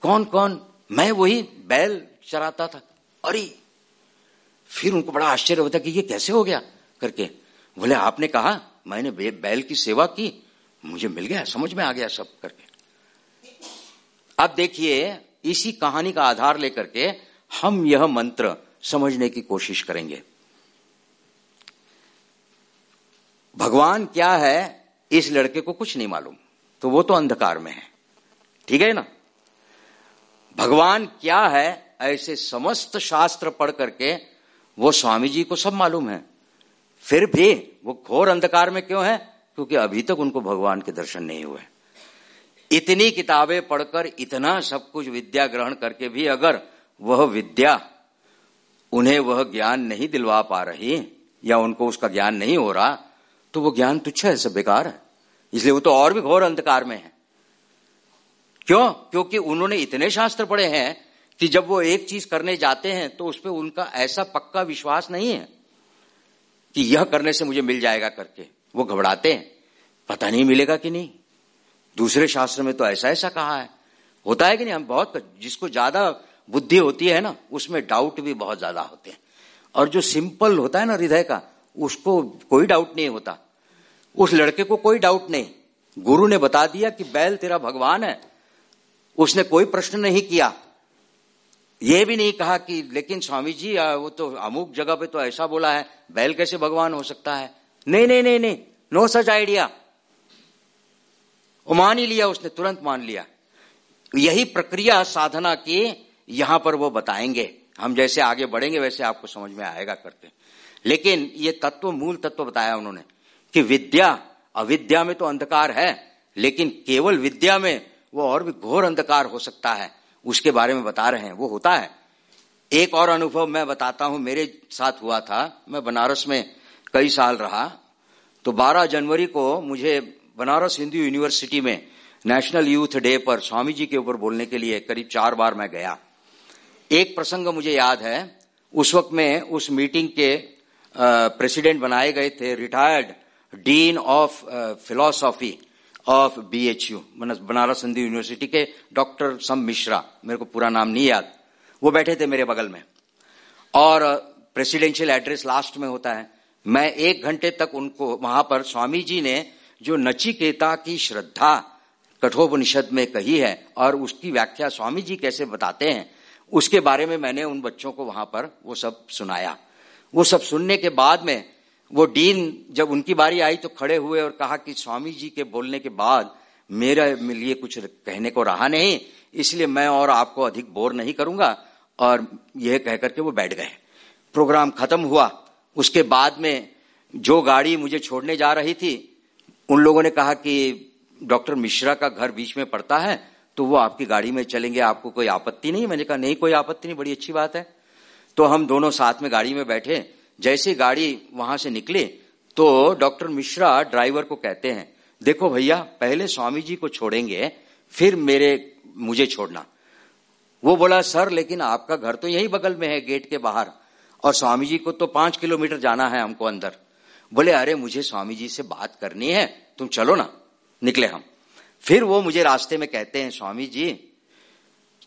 कौन कौन? मैं वही बैल चराता था। अरे, फिर उनको बड़ा आश्चर्य होता कि ये कैसे हो गया? करके। बोले, आपने कहा, मैंने बैल की सेवा की। मुझे मिल गया, समझ में आ गया सब, करके। अब देखिए इसी कहानी का आधार लेकर के हम यह मंत्र समझने की कोशिश करेंगे। भगवान क्या है, इस लड़के को कुछ नहीं मालूम तो वो तो अंधकार में है। ठीक है ना? भगवान क्या है, ऐसे समस्त शास्त्र पढ़ करके वो स्वामी जी को सब मालूम है। फिर भी वो घोर अंधकार में क्यों है? क्योंकि अभी तक उनको भगवान के दर्शन नहीं हुए। इतनी किताबें पढ़कर इतना सब कुछ विद्या ग्रहण करके भी अगर वह विद्या उन्हें वह ज्ञान नहीं दिलवा पा रही या उनको उसका ज्ञान नहीं हो रहा तो वो ज्ञान तुच्छ है, सब बेकार है। इसलिए वो तो और भी घोर अंधकार में है। क्यों? क्योंकि उन्होंने इतने शास्त्र पढ़े हैं कि जब वो एक चीज़ करने जाते हैं तो उस पर उनका ऐसा पक्का विश्वास नहीं है कि यह करने से मुझे मिल जाएगा करके। वो घबराते हैं। पता नहीं मिलेगा कि नहीं। दूसरे शास्त्र में तो ऐसा ऐसा कहा है। होता है कि नहीं? हम बहुत, जिसको ज़्यादा बुद्धि होती है ना, उसमें डाउट भी बहुत ज़्यादा होते हैं। और जो सिंपल होता है ना हृदय का, उसको कोई डाउट नहीं होता। उस लड़के को कोई डाउट नहीं। गुरु ने बता दिया कि बैल तेरा भगवान है। उसने कोई प्रश्न नहीं किया। ये भी नहीं कहा कि, लेकिन स्वामी जी वो तो अमुक जगह पे तो ऐसा बोला है, बैल कैसे भगवान हो सकता है? नहीं नहीं नहीं नहीं। नो सच आइडिया वो मान ही लिया, उसने तुरंत मान लिया। यही प्रक्रिया साधना की यहाँ पर वो बताएँगे। हम जैसे आगे बढ़ेंगे, वैसे आपको समझ में आएगा करते लेकिन ये तत्व, मूल तत्व बताया उन्होंने कि विद्या, अविद्या में तो अंधकार है, लेकिन केवल विद्या में वो और भी घोर अंधकार हो सकता है। उसके बारे में बता रहे हैं, वो होता है। एक और अनुभव मैं बताता हूँ, मेरे साथ हुआ था। मैं बनारस में कई साल रहा। तो 12 जनवरी को मुझे बनारस हिंदू यूनिवर्सिटी में नेशनल यूथ डे पर स्वामी जी के ऊपर बोलने के लिए करीब चार बार मैं गया। एक प्रसंग मुझे याद है। उस वक्त में उस मीटिंग के प्रेसिडेंट बनाए गए थे, retired dean of philosophy of BHU Banaras Hindu university के डॉक्टर सम मिश्रा, मेरे को पूरा नाम नहीं याद। वो बैठे थे मेरे बगल में। और प्रेसिडेंशियल एड्रेस लास्ट में होता है। मैं एक घंटे तक उनको, वहाँ पर स्वामी जी ने जो नचिकेता की श्रद्धा कठोपनिषद में कही है और उसकी व्याख्या स्वामी जी कैसे बताते हैं, उसके बारे में मैंने उन बच्चों को वहाँ पर वो सब सुनाया। वो सब सुनने के बाद में वो डीन जब उनकी बारी आई तो खड़े हुए और कहा कि स्वामी जी के बोलने के बाद मेरे लिए कुछ कहने को रहा नहीं, इसलिए मैं और आपको अधिक बोर नहीं करूँगा। और यह कहकर के वो बैठ गए। प्रोग्राम खत्म हुआ। उसके बाद में जो गाड़ी मुझे छोड़ने जा रही थी उन लोगों ने कहा कि डॉक्टर मिश्रा का घर बीच में पड़ता है तो वो आपकी गाड़ी में चलेंगे, आपको कोई आपत्ति नहीं मैंने कहा, नहीं, कोई आपत्ति नहीं, बड़ी अच्छी बात है। तो हम दोनों साथ में गाड़ी में बैठे, जैसे गाड़ी वहाँ से निकले तो डॉक्टर मिश्रा ड्राइवर को कहते हैं, देखो भैया, पहले स्वामी जी को छोड़ेंगे, फिर मेरे, मुझे छोड़ना। वो बोला, सर, लेकिन आपका घर तो यही बगल में है, गेट के बाहर, और स्वामी जी को तो पाँच किलोमीटर जाना है हमको अंदर। बोले, अरे, मुझे स्वामी जी से बात करनी है, तुम चलो ना, निकले हम। फिर वो मुझे रास्ते में कहते हैं स्वामी जी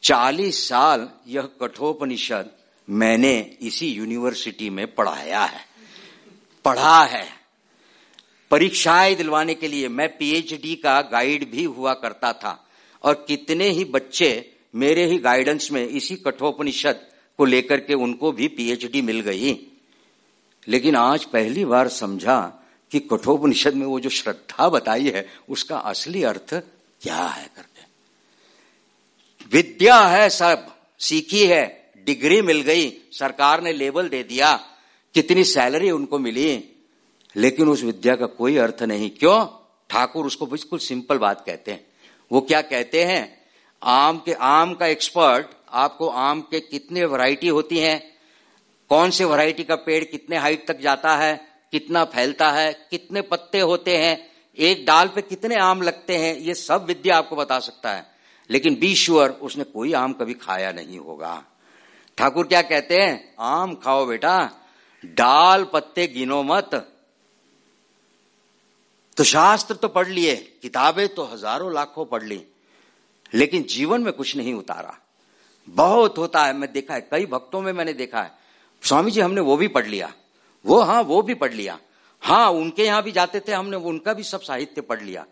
चालीस साल यह कठोपनिषद मैंने इसी यूनिवर्सिटी में पढ़ाया है, पढ़ा है। परीक्षाएँ दिलवाने के लिए मैं पीएचडी का गाइड भी हुआ करता था और कितने ही बच्चे मेरे ही गाइडेंस में इसी कठोपनिषद को लेकर के उनको भी पीएचडी मिल गई। लेकिन आज पहली बार समझा कि कठोपनिषद में वो जो श्रद्धा बताई है, उसका असली अर्थ क्या है करके। विद्या है सब, सीखी है, डिग्री मिल गई, सरकार ने लेबल दे दिया, कितनी सैलरी उनको मिली, लेकिन उस विद्या का कोई अर्थ नहीं। क्यों? ठाकुर उसको बिल्कुल सिंपल बात कहते हैं। वो क्या कहते हैं? आम के, आम का एक्सपर्ट आपको आम के कितने वैरायटी होती हैं? कौन से वैरायटी का पेड़ कितने हाइट तक जाता है, कितना फैलता है, कितने पत्ते होते हैं, एक डाल पे कितने आम लगते हैं, ये सब विद्या आपको बता सकता है। लेकिन बी श्योर उसने कोई आम कभी खाया नहीं होगा। ठाकुर क्या कहते हैं? आम खाओ बेटा डाल पत्ते गिनो मत। तो शास्त्र तो पढ़ लिए, किताबें तो हज़ारों लाखों पढ़ ली, लेकिन जीवन में कुछ नहीं उतारा। बहुत होता है, मैं देखा है, कई भक्तों में मैंने देखा है स्वामी जी, हमने वो भी पढ़ लिया। वो हाँ वो भी पढ़ लिया। हाँ उनके यहाँ भी जाते थे हमने उनका भी सब साहित्य पढ़ लिया।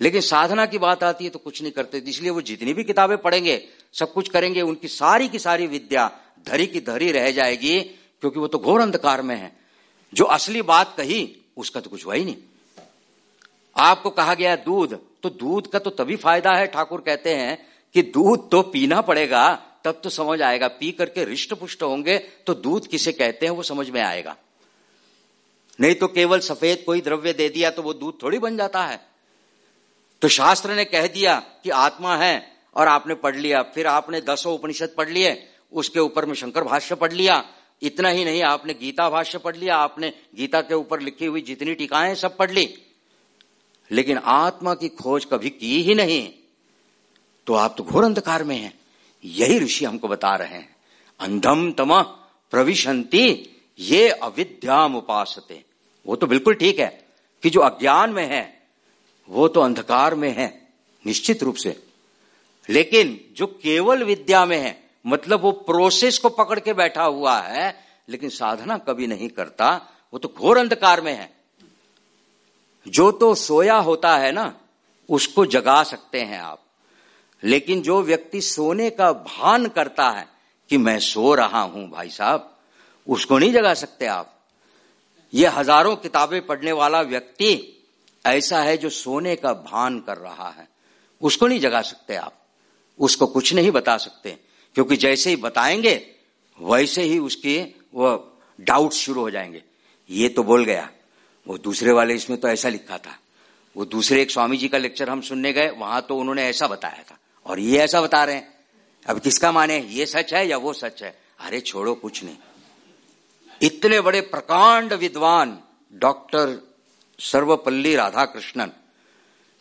लेकिन साधना की बात आती है तो कुछ नहीं करते, इसलिए वो जितनी भी किताबें पढ़ेंगे, सब कुछ करेंगे, उनकी सारी की सारी विद्या धरी की धरी रह जाएगी, क्योंकि वो तो घोर अंधकार में है। जो असली बात कही, उसका तो कुछ हुआ ही नहीं। आपको कहा गया दूध तो दूध का तो तभी फ़ायदा है, ठाकुर कहते हैं कि दूध तो पीना पड़ेगा तब तो समझ आएगा, पी करके रिष्ट पुष्ट होंगे तो दूध किसे कहते हैं वो समझ में आएगा। नहीं तो केवल सफ़ेद कोई द्रव्य दे दिया तो वो दूध थोड़ी बन जाता है। तो शास्त्र ने कह दिया कि आत्मा है और आपने पढ़ लिया, फिर आपने दसों उपनिषद पढ़ लिए, उसके ऊपर में शंकर भाष्य पढ़ लिया, इतना ही नहीं, आपने गीता भाष्य पढ़ लिया, आपने गीता के ऊपर लिखी हुई जितनी टीकाएँ सब पढ़ ली। लेकिन आत्मा की खोज कभी की ही नहीं तो आप तो घोर अंधकार में हैं। यही ऋषि हमको बता रहे हैं। अंधम तम प्रविशंति, ये अविद्याम उपासते। वो तो बिल्कुल ठीक है कि जो अज्ञान में है, वो तो अंधकार में है, निश्चित रूप से। लेकिन जो केवल विद्या में है मतलब वो प्रोसेस को पकड़ के बैठा हुआ है, लेकिन साधना कभी नहीं करता, वो तो घोर अंधकार में है। जो तो सोया होता है ना, उसको जगा सकते हैं आप। लेकिन जो व्यक्ति सोने का भान करता है कि मैं सो रहा हूँ भाई साहब, उसको नहीं जगा सकते आप। ये हज़ारों किताबें पढ़ने वाला व्यक्ति ऐसा है जो सोने का भान कर रहा है। उसको नहीं जगा सकते आप। उसको कुछ नहीं बता सकते, क्योंकि जैसे ही बताएँगे, वैसे ही उसके वो डाउट शुरू हो जाएँगे। ये तो बोल गया, वो दूसरे वाले इसमें तो ऐसा लिखा था। वो दूसरे एक स्वामी जी का लेक्चर हम सुनने गए, वहाँ तो उन्होंने ऐसा बताया था। और ये ऐसा बता रहे हैं। अब किसका माने? ये सच है या वो सच है? अरे छोड़ो, कुछ नहीं। इतने बड़े प्रकांड विद्वान डॉक्टर सर्वपल्ली राधाकृष्णन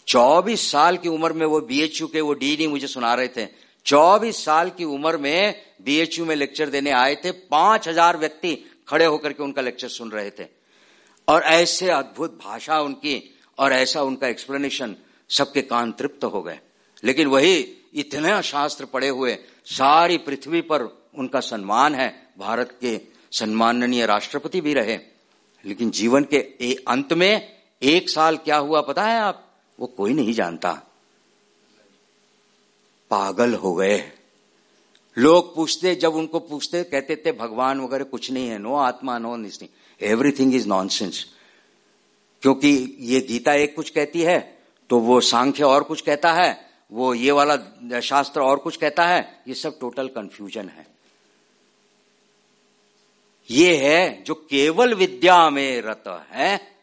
24 साल की उम्र में वो बीएचयू के, वो डी मुझे सुना रहे थे 24 साल की उम्र में बीएचयू में लेक्चर देने आए थे, पाँच हज़ार व्यक्ति खड़े होकर के उनका लेक्चर सुन रहे थे। और ऐसे अद्भुत भाषा उनकी और ऐसा उनका एक्सप्लेनेशन सबके कान तृप्त हो गए। लेकिन वही इतने शास्त्र पढ़े हुए सारी पृथ्वी पर उनका सम्मान है। भारत के सम्माननीय राष्ट्रपति भी रहे। लेकिन जीवन के अंत में एक साल क्या हुआ पता है आप? वो कोई नहीं जानता। पागल हो गए। लोग पूछते, जब उनको पूछते, कहते थे, भगवान वगैरह कुछ नहीं है, नो आत्मा, नो निश्चित एवरीथिंग इज़ नॉनसेंस क्योंकि ये गीता एक कुछ कहती है तो वो सांख्य और कुछ कहता है। वो ये वाला शास्त्र और कुछ कहता है, ये सब टोटल कंफ्यूजन है। ये है जो केवल विद्या में रत है,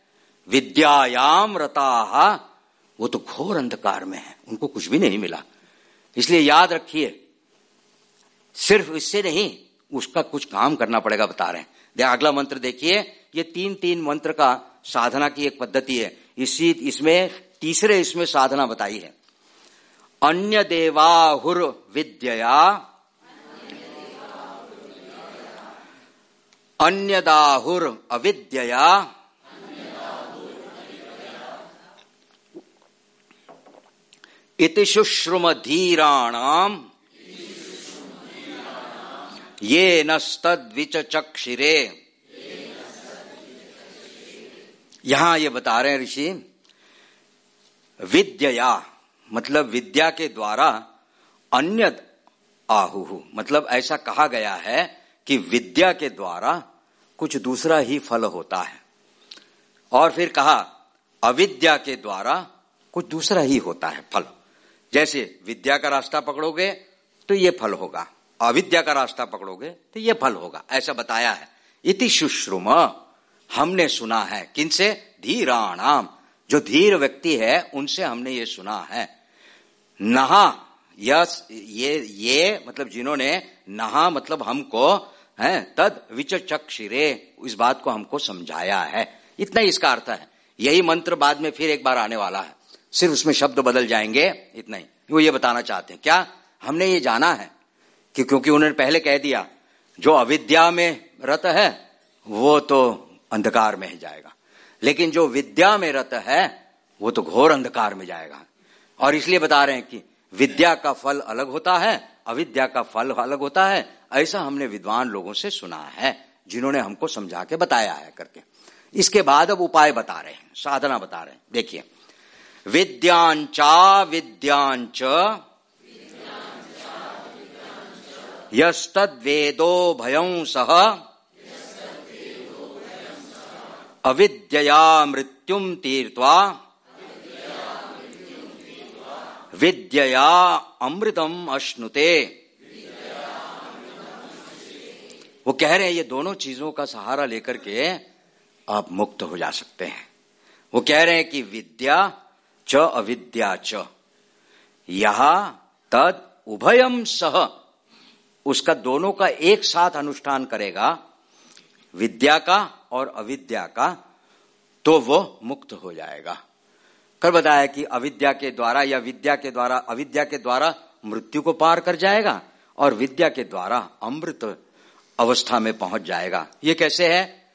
विद्यायाम रता, वो तो घोर अंधकार में है, उनको कुछ भी नहीं मिला। इसलिए याद रखिए, सिर्फ़ इससे नहीं, उसका कुछ काम करना पड़ेगा बता रहे हैं। अगला मंत्र देखिए, ये तीन तीन मंत्र का साधना की एक पद्धति है। इसी, इसमें, तीसरे इसमें साधना बताई है। अन्य देवाहुर विद्या अन्यदाहुर अविद्या इति शुश्रुम धीराणाम ये नस्तद्विच चक्षिरे यहाँ ये बता रहे हैं ऋषि विद्या मतलब विद्या के द्वारा अन्य आहु मतलब ऐसा कहा गया है कि विद्या के द्वारा कुछ दूसरा ही फल होता है। और फिर कहा, अविद्या के द्वारा कुछ दूसरा ही होता है फल। जैसे विद्या का रास्ता पकड़ोगे तो ये फल होगा। अविद्या का रास्ता पकड़ोगे तो ये फल होगा। ऐसा बताया है। इति शुश्रुम। हमने सुना है। किनसे? धीराणाम। जो धीर व्यक्ति है, उनसे हमने ये सुना है। नहा यस ये ये मतलब जिन्होंने नहा मतलब हमको, है, तद विचक्षिरे इस बात को हमको समझाया है। इतना ही इसका अर्थ है। यही मंत्र बाद में फिर एक बार आने वाला है। सिर्फ़ उसमें शब्द बदल जाएँगे, इतना ही। वो ये बताना चाहते हैं। क्या हमने ये जाना है? कि क्योंकि उन्होंने पहले कह दिया, जो अविद्या में रत है, वो तो अंधकार में जाएगा। लेकिन जो विद्या में रत है, वो तो घोर अंधकार में जाएगा। और इसलिए बता रहे हैं कि विद्या का फल अलग होता है, अविद्या का फल अलग होता है। ऐसा हमने विद्वान लोगों से सुना है, जिन्होंने हमको समझा के बताया है करके। इसके बाद अब उपाय बता रहे हैं, साधना बता रहे हैं। देखिए विद्यांचा विद्यांच यस्तद्वेदो भयं सह, अविद्यया मृत्युम तीर्त्वा विद्यया अमृतम अश्नुते। वो कह रहे हैं, ये दोनों चीज़ों का सहारा लेकर के आप मुक्त हो जा सकते हैं। वो कह रहे हैं कि विद्या च अविद्या च। यहा तद उभयम सह। उसका दोनों का एक साथ अनुष्ठान करेगा, विद्या का और अविद्या का तो वो मुक्त हो जाएगा। कर बताया कि अविद्या के द्वारा या विद्या के द्वारा, अविद्या के द्वारा मृत्यु को पार कर जाएगा और विद्या के द्वारा अमृत अवस्था में पहुँच जाएगा। ये कैसे है?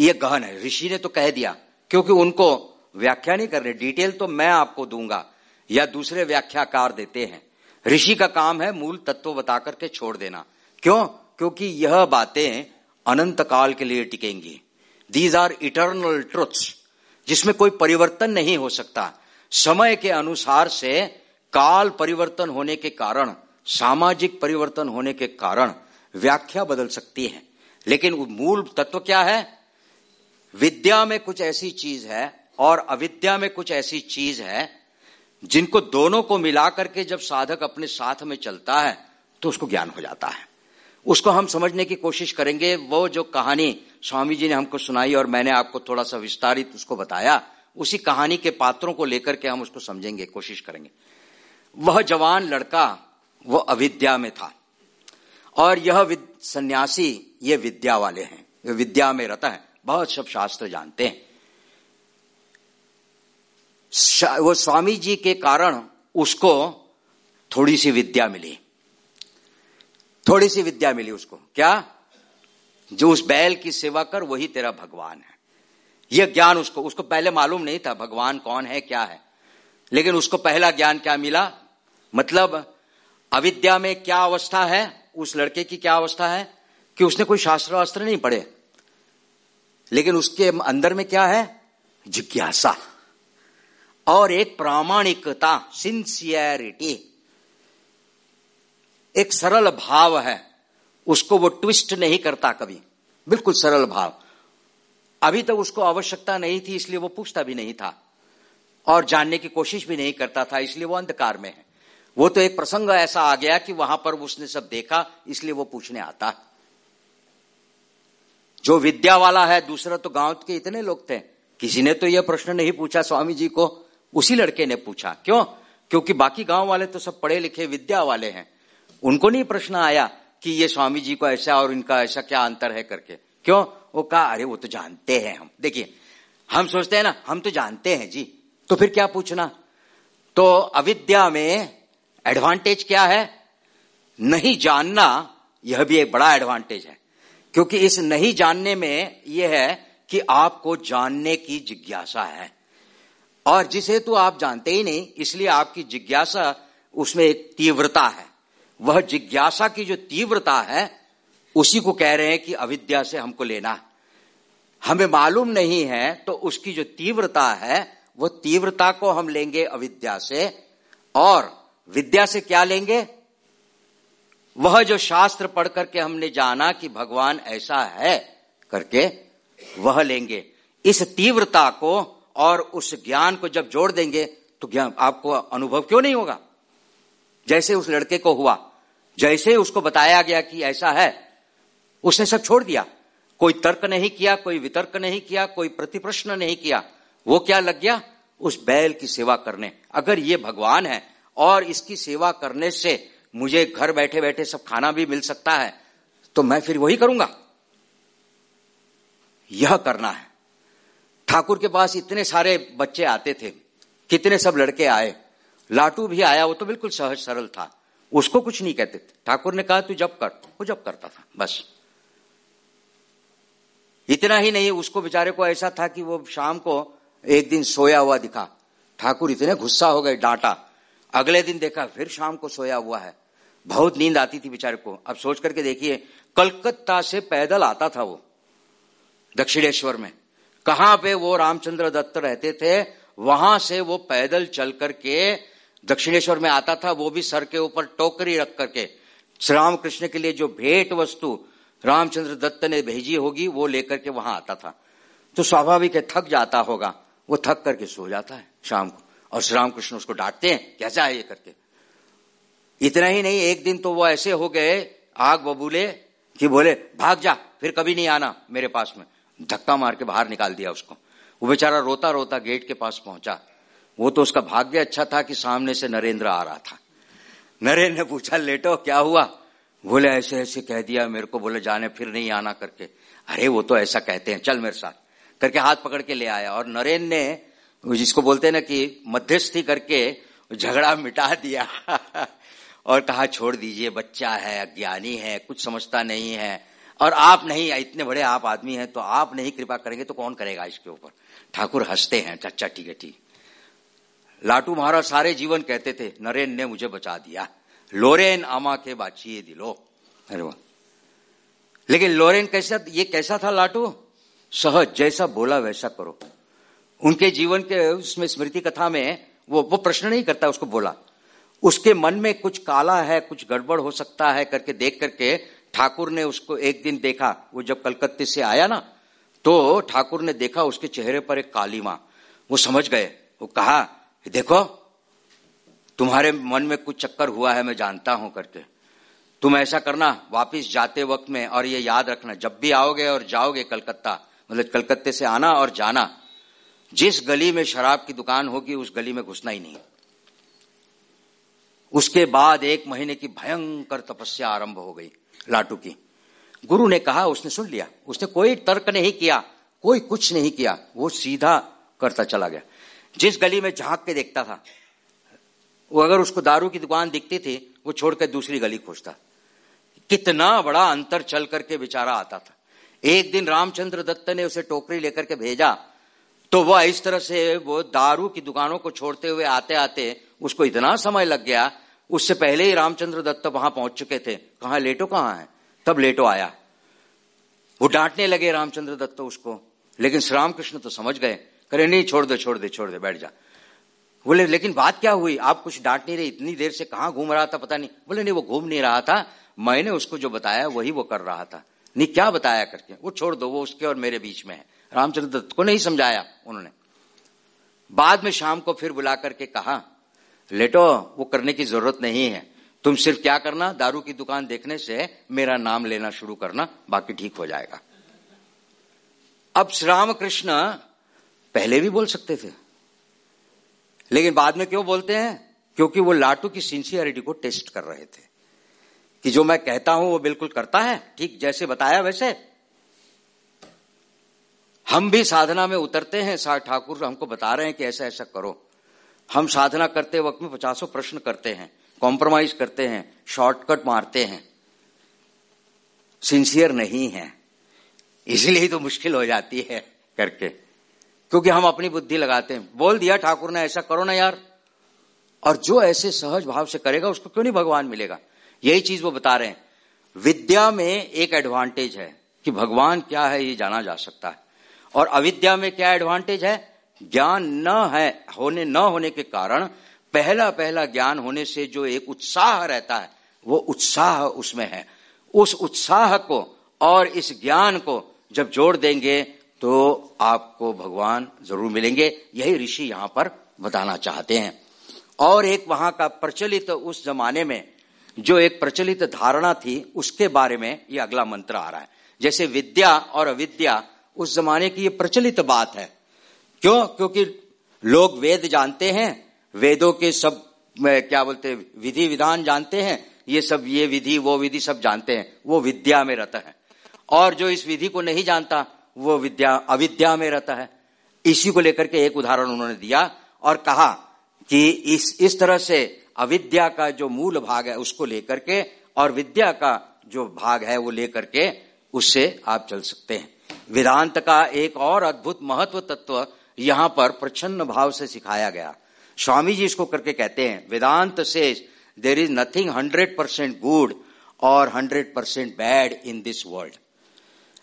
ये गहन है। ऋषि ने तो कह दिया, क्योंकि उनको व्याख्या नहीं कर रहे डिटेल तो मैं आपको दूँगा या दूसरे व्याख्याकार देते हैं। ऋषि का काम है मूल तत्व बता करके छोड़ देना। क्यों? क्योंकि यह बातें अनंत काल के लिए टिकेंगी। दीज आर इटर्नल ट्रुथ्स जिसमें कोई परिवर्तन नहीं हो सकता। समय के अनुसार से काल परिवर्तन होने के कारण, सामाजिक परिवर्तन होने के कारण व्याख्या बदल सकती है। लेकिन मूल तत्व क्या है? विद्या में कुछ ऐसी चीज़ है और अविद्या में कुछ ऐसी चीज़ है जिनको दोनों को मिलाकर के जब साधक अपने साथ में चलता है तो उसको ज्ञान हो जाता है। उसको हम समझने की कोशिश करेंगे, वो जो कहानी स्वामी जी ने हमको सुनाई और मैंने आपको थोड़ा सा विस्तारित उसको बताया। उसी कहानी के पात्रों को लेकर के हम उसको समझेंगे, कोशिश करेंगे। वह जवान लड़का, वो अविद्या में था। और यह सन्यासी, ये विद्या वाले हैं। विद्या में रहता है। बहुत सब शास्त्र जानते हैं। वो स्वामी जी के कारण उसको थोड़ी सी विद्या मिली। थोड़ी सी विद्या मिली उसको। क्या? जो उस बैल की सेवा कर, वही तेरा भगवान है। यह ज्ञान उसको उसको पहले मालूम नहीं था भगवान कौन है, क्या है। लेकिन उसको पहला ज्ञान क्या मिला? मतलब अविद्या में क्या अवस्था है? उस लड़के की क्या अवस्था है? कि उसने कोई शास्त्र वास्त्र नहीं पढ़े। लेकिन उसके अंदर में क्या है? जिज्ञासा। और एक प्रामाणिकता, सिंसियरिटी। एक सरल भाव है। उसको वो ट्विस्ट नहीं करता कभी। बिल्कुल सरल भाव। अभी तक उसको आवश्यकता नहीं थी, इसलिए वो पूछता भी नहीं था। और जानने की कोशिश भी नहीं करता था, इसलिए वो अंधकार में है। वो तो एक प्रसंग ऐसा आ गया कि वहाँ पर उसने सब देखा, इसलिए वो पूछने आता। जो विद्या वाला है, दूसरा तो गाँव के इतने लोग थे। किसी ने तो यह प्रश्न नहीं पूछा स्वामी जी को। उसी लड़के ने पूछा। क्यों? क्योंकि बाकी गाँव वाले तो सब पढ़े लिखे विद्या वाले हैं। उनको नहीं प्रश्न आया कि ये स्वामी जी को ऐसा और इनका ऐसा क्या अंतर है करके। क्यों? वो कहा, अरे, वो तो जानते हैं हम। देखिए, हम सोचते हैं ना, हम तो जानते हैं जी। तो फिर क्या पूछना? तो अविद्या में एडवांटेज क्या है? नहीं जानना, यह भी एक बड़ा एडवांटेज है। क्योंकि इस नहीं जानने में यह है कि आपको जानने की जिज्ञासा है। और जिस हेतु आप जानते ही नहीं, इसलिए आपकी जिज्ञासा उसमें एक तीव्रता है। वह जिज्ञासा की जो तीव्रता है, उसी को कह रहे हैं कि अविद्या से हमको लेना। हमें मालूम नहीं है तो उसकी जो तीव्रता है वह तीव्रता को हम लेंगे अविद्या से। और विद्या से क्या लेंगे? वह जो शास्त्र पढ़ करके हमने जाना कि भगवान ऐसा है करके, वह लेंगे। इस तीव्रता को और उस ज्ञान को जब जोड़ देंगे तो ज्ञान आपको अनुभव क्यों नहीं होगा? जैसे उस लड़के को हुआ जैसे उसको बताया गया कि ऐसा है, उसने सब छोड़ दिया। कोई तर्क नहीं किया, कोई वितर्क नहीं किया, कोई प्रतिप्रश्न नहीं किया। वो क्या लग गया? उस बैल की सेवा करने। अगर ये भगवान है और इसकी सेवा करने से मुझे घर बैठे बैठे सब खाना भी मिल सकता है तो मैं फिर वही करूँगा। यह करना है। ठाकुर के पास इतने सारे बच्चे आते थे, कितने सब लड़के आए। लाटू भी आया, वो तो बिल्कुल सहज सरल था। उसको कुछ नहीं कहते थे। ठाकुर ने कहा, तू जब कर। वो जब करता था, बस। इतना ही नहीं, उसको बेचारे को ऐसा था कि वो शाम को एक दिन सोया हुआ दिखा। ठाकुर इतने गुस्सा हो गए, डांटा। अगले दिन देखा, फिर शाम को सोया हुआ है। बहुत नींद आती थी बेचारे को। अब सोच करके देखिए, कलकत्ता से पैदल आता था वो, दक्षिणेश्वर में। कहाँ पे वो रामचंद्र दत्त रहते थे, वहाँ से वो पैदल चल करके दक्षिणेश्वर में आता था, वो भी सर के ऊपर टोकरी रख करके। श्री रामकृष्ण के लिए जो भेंट वस्तु रामचंद्र दत्त ने भेजी होगी, वो लेकर के वहाँ आता था। तो स्वाभाविक है, थक जाता होगा। वो थक करके सो जाता है शाम को। और श्री रामकृष्ण उसको डांटते हैं, कैसा है ये करके? इतना ही नहीं, एक दिन तो वो ऐसे हो गए, आग बबूले, कि बोले, भाग जा, फिर कभी नहीं आना मेरे पास में। धक्का मार के बाहर निकाल दिया उसको। वो बेचारा रोता रोता गेट के पास पहुँचा। वो तो उसका भाग्य अच्छा था कि सामने से नरेंद्र आ रहा था। नरेंद्र ने पूछा, लेटो, क्या हुआ? बोले, ऐसे ऐसे कह दिया मेरे को। बोले, जाने, फिर नहीं आना करके। अरे, वो तो ऐसा कहते हैं। चल मेरे साथ। करके हाथ पकड़ के ले आया और नरेंद्र ने जिसको बोलते ना कि मध्यस्थी करके झगड़ा मिटा दिया और कहा, छोड़ दीजिए, बच्चा है, अज्ञानी है, कुछ समझता नहीं है। और आप नहीं, इतने बड़े आप आदमी हैं तो आप नहीं कृपा करेंगे तो कौन करेगा इसके ऊपर? ठाकुर हँसते हैं अच्छा ठीक है, ठीक। लाटू महाराज सारे जीवन कहते थे, नरेन ने मुझे बचा दिया। लोरेन आमा के बाचिए दिलो। अरे वाह। लेकिन लोरेन कैसा, ये कैसा था लाटू? सहज, जैसा बोला वैसा करो। उनके जीवन के, उसमें स्मृति कथा में वो वो प्रश्न नहीं करता, उसको बोला। उसके मन में कुछ काला है, कुछ गड़बड़ हो सकता है करके देख करके ठाकुर ने उसको एक दिन देखा। वो जब कलकत्ते से आया ना तो ठाकुर ने देखा उसके चेहरे पर एक काली माँ। वो समझ गए। वो कहा देखो, तुम्हारे मन में कुछ चक्कर हुआ है, मैं जानता हूँ करके। तुम ऐसा करना, वापिस जाते वक्त में और ये याद रखना, जब भी आओगे और जाओगे कलकत्ता मतलब कलकत्ते से आना और जाना, जिस गली में शराब की दुकान होगी, उस गली में घुसना ही नहीं। उसके बाद एक महीने की भयंकर तपस्या आरंभ हो गई लाटू की। गुरु ने कहा, उसने सुन लिया। उसने कोई तर्क नहीं किया, कोई कुछ नहीं किया, वो सीधा करता चला गया। जिस गली में झाँक के देखता था, वो अगर उसको दारू की दुकान दिखती थी, वो छोड़कर दूसरी गली खोजता। कितना बड़ा अंतर चल करके बेचारा आता था। एक दिन रामचंद्र दत्त ने उसे टोकरी लेकर के भेजा तो वह इस तरह से वो दारू की दुकानों को छोड़ते हुए आते आते उसको इतना समय लग गया, उससे पहले ही रामचंद्र दत्त वहाँ पहुँच चुके थे। कहा, लेटो कहाँ है? तब लेटो आया। वो डांटने लगे रामचंद्र दत्त उसको, लेकिन श्री रामकृष्ण तो समझ गए। करे नहीं, छोड़ दे छोड़ दे छोड़ दे, बैठ जा। बोले, लेकिन बात क्या हुई? आप कुछ डांट नहीं रहे? इतनी देर से कहा घूम रहा था, पता नहीं। बोले, नहीं, वो घूम नहीं रहा था। मैंने उसको जो बताया, वही वो कर रहा था। नहीं, क्या बताया करके? वो छोड़ दो, वो उसके और मेरे बीच में है। रामचंद्र दत्त को नहीं समझाया उन्होंने। बाद में शाम को फिर बुला करके कहा, लेटो, वो करने की ज़रूरत नहीं है। तुम सिर्फ़ क्या करना, दारू की दुकान देखने से मेरा नाम लेना शुरू करना, बाकी ठीक हो जाएगा। अब श्री रामकृष्ण पहले भी बोल सकते थे। लेकिन बाद में क्यों बोलते हैं? क्योंकि वो लाटू की सिंसियरिटी को टेस्ट कर रहे थे। कि जो मैं कहता हूँ वो बिल्कुल करता है। ठीक, जैसे बताया वैसे। हम भी साधना में उतरते हैं। सा ठाकुर हमको बता रहे हैं कि ऐसा ऐसा करो। हम साधना करते वक्त में पचासों प्रश्न करते हैं कॉम्प्रोमाइज करते हैं शॉर्टकट मारते हैं। सिंसियर नहीं है। इसलिए तो मुश्किल हो जाती है करके। क्योंकि हम अपनी बुद्धि लगाते हैं। बोल दिया ठाकुर ने, ऐसा करो ना यार। और जो ऐसे सहज भाव से करेगा, उसको क्यों नहीं भगवान मिलेगा? यही चीज़ वो बता रहे हैं। विद्या में एक एडवांटेज है कि भगवान क्या है, ये जाना जा सकता है। और अविद्या में क्या एडवांटेज है? ज्ञान न है, होने, न होने के कारण पहला पहला ज्ञान होने से जो एक उत्साह रहता है, वो उत्साह उसमें है। उस उत्साह को और इस ज्ञान को जब जोड़ देंगे तो आपको भगवान ज़रूर मिलेंगे। यही ऋषि यहाँ पर बताना चाहते हैं। और एक वहाँ का प्रचलित उस जमाने में जो एक प्रचलित धारणा थी, उसके बारे में ये अगला मंत्र आ रहा है। जैसे विद्या और अविद्या, उस जमाने की ये प्रचलित बात है। क्यों? क्योंकि लोग वेद जानते हैं, वेदों के सब क्या बोलते विधि विधान जानते हैं, ये सब, ये विधि, वो विधि सब जानते हैं, वो विद्या में रहता है। और जो इस विधि को नहीं जानता वो विद्या, अविद्या में रहता है। इसी को लेकर के एक उदाहरण उन्होंने दिया और कहा कि इस इस तरह से अविद्या का जो मूल भाग है उसको लेकर के और विद्या का जो भाग है वो लेकर के उससे आप चल सकते हैं। वेदांत का एक और अद्भुत महत्व तत्व यहाँ पर प्रच्छन्न भाव से सिखाया गया। स्वामी जी इसको करके कहते हैं, वेदांत से there is nothing hundred percent good और hundred percent bad in this world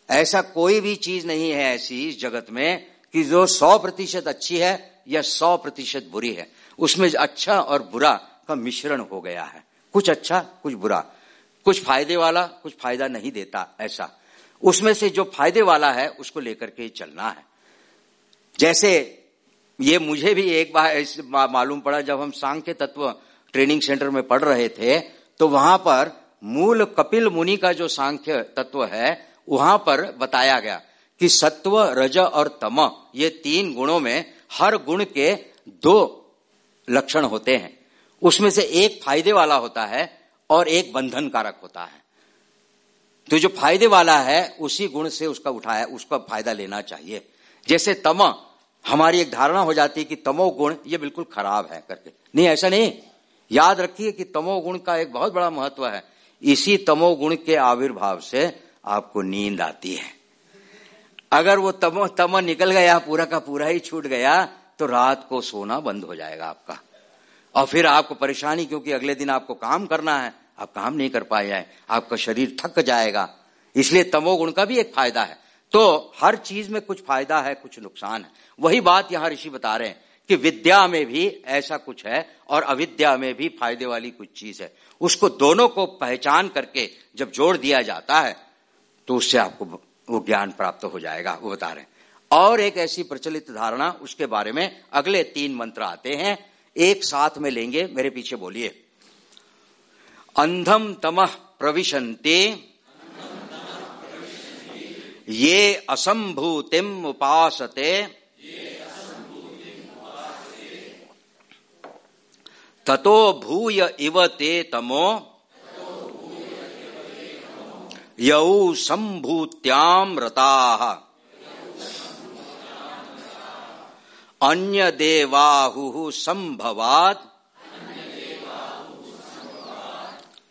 ऐसा कोई भी चीज़ नहीं है ऐसी इस जगत में कि जो सौ प्रतिशत अच्छी है या सौ प्रतिशत बुरी है। उसमें अच्छा और बुरा का मिश्रण हो गया है। कुछ अच्छा कुछ बुरा। कुछ फ़ायदे वाला, कुछ फ़ायदा नहीं देता ऐसा। उसमें से जो फ़ायदे वाला है, उसको लेकर के चलना है। जैसे ये मुझे भी एक बार मालूम पड़ा, जब हम सांख्य तत्व ट्रेनिंग सेंटर में पढ़ रहे थे तो वहाँ पर मूल कपिल मुनि का जो सांख्य तत्व है वहाँ पर बताया गया कि सत्व, रज और तम, ये तीन गुणों में हर गुण के दो लक्षण होते हैं। उसमें से एक फ़ायदे वाला होता है और एक बंधन कारक होता है। तो जो फ़ायदे वाला है, उसी गुण से उसका उठाया उसका फ़ायदा लेना चाहिए। जैसे तम, हमारी एक धारणा हो जाती है कि तमो गुण, ये बिल्कुल खराब है करके। नहीं, ऐसा नहीं। याद रखिए कि तमो गुण का एक बहुत बड़ा महत्व है। इसी तमो गुण के आविर्भाव से आपको नींद आती है। अगर वो तमो, तम निकल गया, पूरा का पूरा ही छूट गया तो रात को सोना बंद हो जाएगा आपका। और फिर आपको परेशानी, क्योंकि अगले दिन आपको काम करना है, आप काम नहीं कर पाए जाए आपका शरीर थक जाएगा। इसलिए तमोगुण का भी एक फ़ायदा है। तो हर चीज़ में कुछ फ़ायदा है, कुछ नुकसान है। वही बात यहाँ ऋषि बता रहे हैं कि विद्या में भी ऐसा कुछ है, और अविद्या में भी फ़ायदे वाली कुछ चीज़ है। उसको दोनों को पहचान करके जब जोड़ दिया जाता है तो उससे आपको वो ज्ञान प्राप्त हो जाएगा, वो बता रहे और एक ऐसी प्रचलित धारणा, उसके बारे में अगले तीन मंत्र आते हैं। एक साथ में लेंगे, मेरे पीछे बोलिए। अंधम तमह प्रविशंते ये असंभूतिम उपासते। ततो भूय इव ते तमो। यौ संभूत्याम रता अन्य देवाहु संभवात।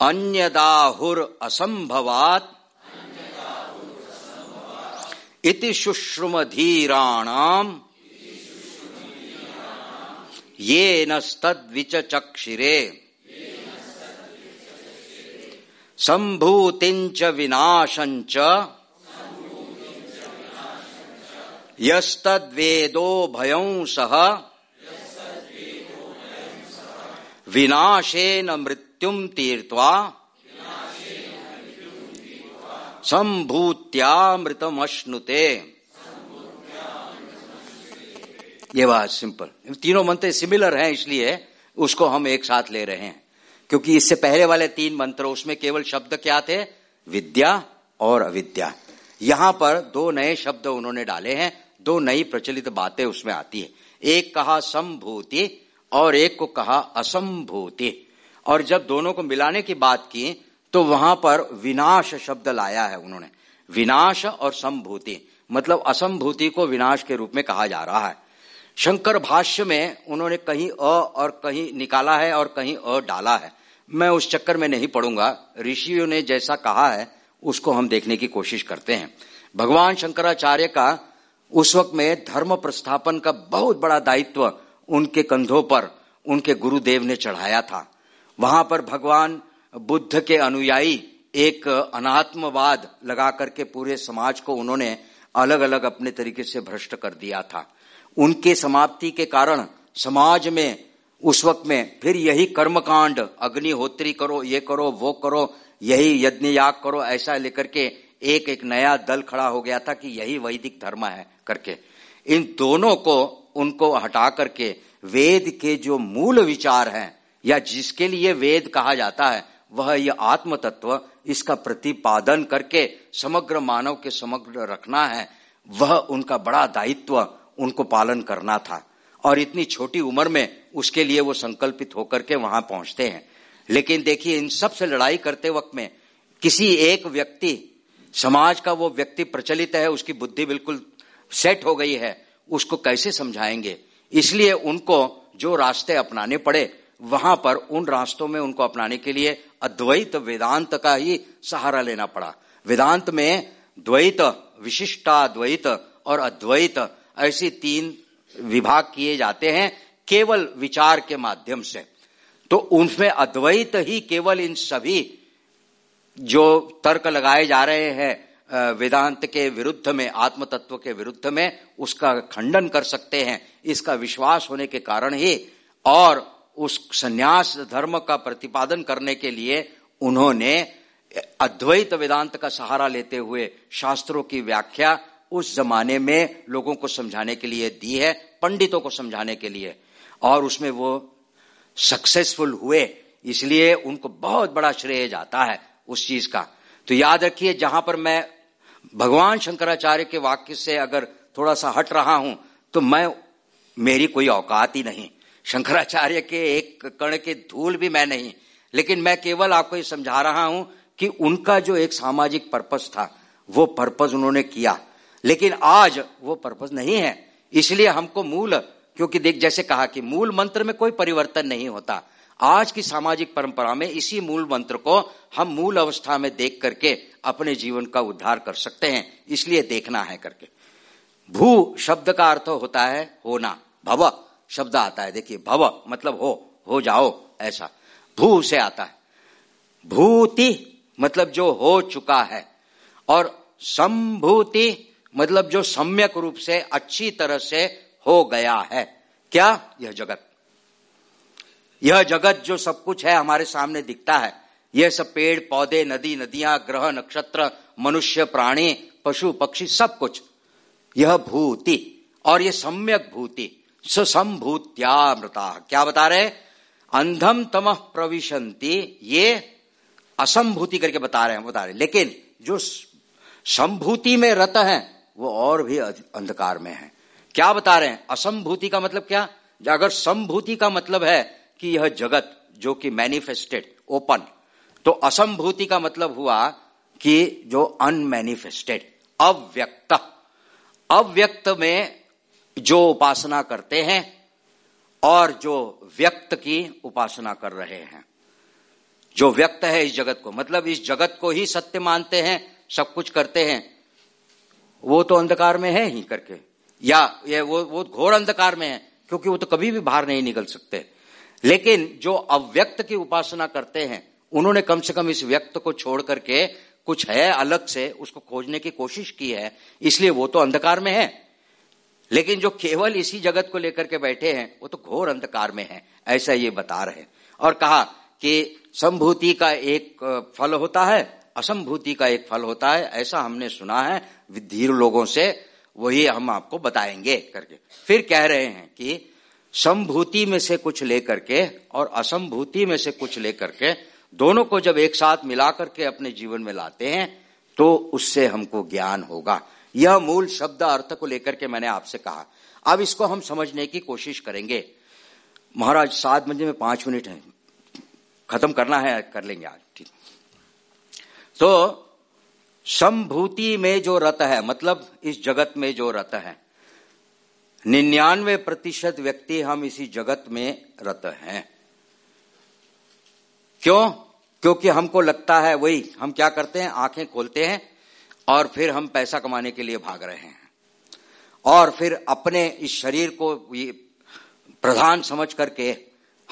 अन्यदाहुर असंभवात इति शुश्रुमधीराणाम। ये नस्तद्विचक्षिरे संभूतिंच विनाशंच यस्तद्वेदो भयंसः विनाशेन मृत्युम तीर्त्वा संभूत्यामृतमश्नुते। ये बात सिंपल। तीनों मंत्र सिमिलर हैं, इसलिए उसको हम एक साथ ले रहे हैं। क्योंकि इससे पहले वाले तीन मंत्र, उसमें केवल शब्द क्या थे? विद्या और अविद्या। यहाँ पर दो नए शब्द उन्होंने डाले हैं, दो नई प्रचलित बातें उसमें आती है। एक कहा संभूति और एक को कहा असंभूति। और जब दोनों को मिलाने की बात की तो वहाँ पर विनाश शब्द लाया है उन्होंने। विनाश और संभूति मतलब असंभूति को विनाश के रूप में कहा जा रहा है। शंकर भाष्य में उन्होंने कहीं अ और कहीं निकाला है और कहीं अ डाला है। मैं उस चक्कर में नहीं पढ़ूँगा ऋषियों ने जैसा कहा है, उसको हम देखने की कोशिश करते हैं। भगवान शंकराचार्य का उस वक्त में धर्म प्रस्थापन का बहुत बड़ा दायित्व उनके कंधों पर, उनके गुरुदेव ने चढ़ाया था। वहाँ पर भगवान बुद्ध के अनुयायी एक अनात्मवाद लगा करके पूरे समाज को उन्होंने अलग अलग अपने तरीके से भ्रष्ट कर दिया था। उनके समाप्ति के कारण समाज में उस वक्त में फिर यही कर्मकांड, अग्निहोत्री करो, ये करो, वो करो, यही यज्ञ याग करो, ऐसा लेकर के एक एक नया दल खड़ा हो गया था कि यही वैदिक धर्म है करके। इन दोनों को, उनको हटा करके वेद के जो मूल विचार हैं, या जिसके लिए वेद कहा जाता है, वह यह आत्म तत्व इसका प्रतिपादन करके समग्र मानव के समग्र रखना है, वह उनका बड़ा दायित्व उनको पालन करना था। और इतनी छोटी उम्र में उसके लिए वो संकल्पित होकर के वहाँ पहुँचते हैं। लेकिन देखिए, इन सबसे लड़ाई करते वक्त में किसी एक व्यक्ति, समाज का वो व्यक्ति प्रचलित है, उसकी बुद्धि बिल्कुल सेट हो गई है, उसको कैसे समझाएँगे? इसलिए उनको जो रास्ते अपनाने पड़े, वहाँ पर उन रास्तों में उनको अपनाने के लिए अद्वैत वेदांत का ही सहारा लेना पड़ा। वेदांत में द्वैत, विशिष्टाद्वैत और अद्वैत ऐसी तीन विभाग किए जाते हैं केवल विचार के माध्यम से तो उनमें अद्वैत ही केवल इन सभी जो तर्क लगाए जा रहे हैं वेदांत के विरुद्ध में आत्म तत्व के विरुद्ध में, उसका खंडन कर सकते हैं। इसका विश्वास होने के कारण ही और उस संन्यास धर्म का प्रतिपादन करने के लिए उन्होंने अद्वैत वेदांत का सहारा लेते हुए शास्त्रों की व्याख्या उस जमाने में लोगों को समझाने के लिए दी है, पंडितों को समझाने के लिए। और उसमें वो सक्सेसफुल हुए, इसलिए उनको बहुत बड़ा श्रेय जाता है उस चीज़ का। तो याद रखिए, जहाँ पर मैं भगवान शंकराचार्य के वाक्य से अगर थोड़ा सा हट रहा हूँ तो मैं, मेरी कोई औकात ही नहीं। शंकराचार्य के एक कण के धूल भी मैं नहीं, लेकिन मैं केवल आपको ये समझा रहा हूँ कि उनका जो एक सामाजिक पर्पज था, वो पर्पज उन्होंने किया। लेकिन आज वो पर्पज नहीं है, इसलिए हमको मूल क्योंकि देख, जैसे कहा कि मूल मंत्र में कोई परिवर्तन नहीं होता। आज की सामाजिक परंपरा में इसी मूल मंत्र को हम मूल अवस्था में देख करके अपने जीवन का उद्धार कर सकते हैं, इसलिए देखना है करके। भू शब्द का अर्थ होता है होना, भव शब्द आता है। देखिए, भव मतलब हो हो जाओ, ऐसा। भू से आता है। भूति मतलब जो हो चुका है और संभूति मतलब जो सम्यक रूप से अच्छी तरह से हो गया है। क्या? यह जगत। यह जगत जो सब कुछ है हमारे सामने दिखता है। यह सब पेड़, पौधे, नदी, नदियाँ, ग्रह, नक्षत्र, मनुष्य, प्राणी, पशु, पक्षी, सब कुछ। यह भूति और यह सम्यक भूति। सुसंभूत्यामृता। क्या बता रहे? अंधम तम प्रविशंति ये असंभूति करके बता रहे हैं, बता रहे लेकिन जो संभूति में रत है, वो और भी अंधकार में है। क्या बता रहे हैं? असंभूति का मतलब क्या? अगर संभूति का मतलब है कि यह जगत जो कि मैनिफेस्टेड ओपन तो असंभूति का मतलब हुआ कि जो अनमैनिफेस्टेड अव्यक्त। अव्यक्त में जो उपासना करते हैं और जो व्यक्त की उपासना कर रहे हैं। जो व्यक्त है इस जगत को मतलब इस जगत को ही सत्य मानते हैं, सब कुछ करते हैं। वो तो अंधकार में है ही करके। या ये वो वो घोर अंधकार में है, क्योंकि वो तो कभी भी बाहर नहीं निकल सकते। लेकिन जो अव्यक्त की उपासना करते हैं, उन्होंने कम से कम इस व्यक्त को छोड़ करके कुछ है अलग से, उसको खोजने की कोशिश की है, इसलिए वो तो अंधकार में है। लेकिन जो केवल इसी जगत को लेकर के बैठे हैं, वो तो घोर अंधकार में है, ऐसा ये बता रहे और कहा कि संभूति का एक फल होता है, असंभूति का एक फल होता है, ऐसा हमने सुना है धीर लोगों से वही हम आपको बताएँगे करके। फिर कह रहे हैं कि संभूति में से कुछ लेकर के और असंभूति में से कुछ लेकर के दोनों को जब एक साथ मिला करके अपने जीवन में लाते हैं तो उससे हमको ज्ञान होगा। यह मूल शब्द अर्थ को लेकर के मैंने आपसे कहा। अब इसको हम समझने की कोशिश करेंगे। महाराज, सात बजे में पाँच मिनट है। खत्म करना है, कर लेंगे आज, ठीक। तो संभूति में जो रत है मतलब इस जगत में जो रत है, निन्यानवे प्रतिशत व्यक्ति हम इसी जगत में रत हैं। क्यों? क्योंकि हमको लगता है वही, हम क्या करते हैं? आँखें खोलते हैं और फिर हम पैसा कमाने के लिए भाग रहे हैं। और फिर अपने इस शरीर को ये प्रधान समझ करके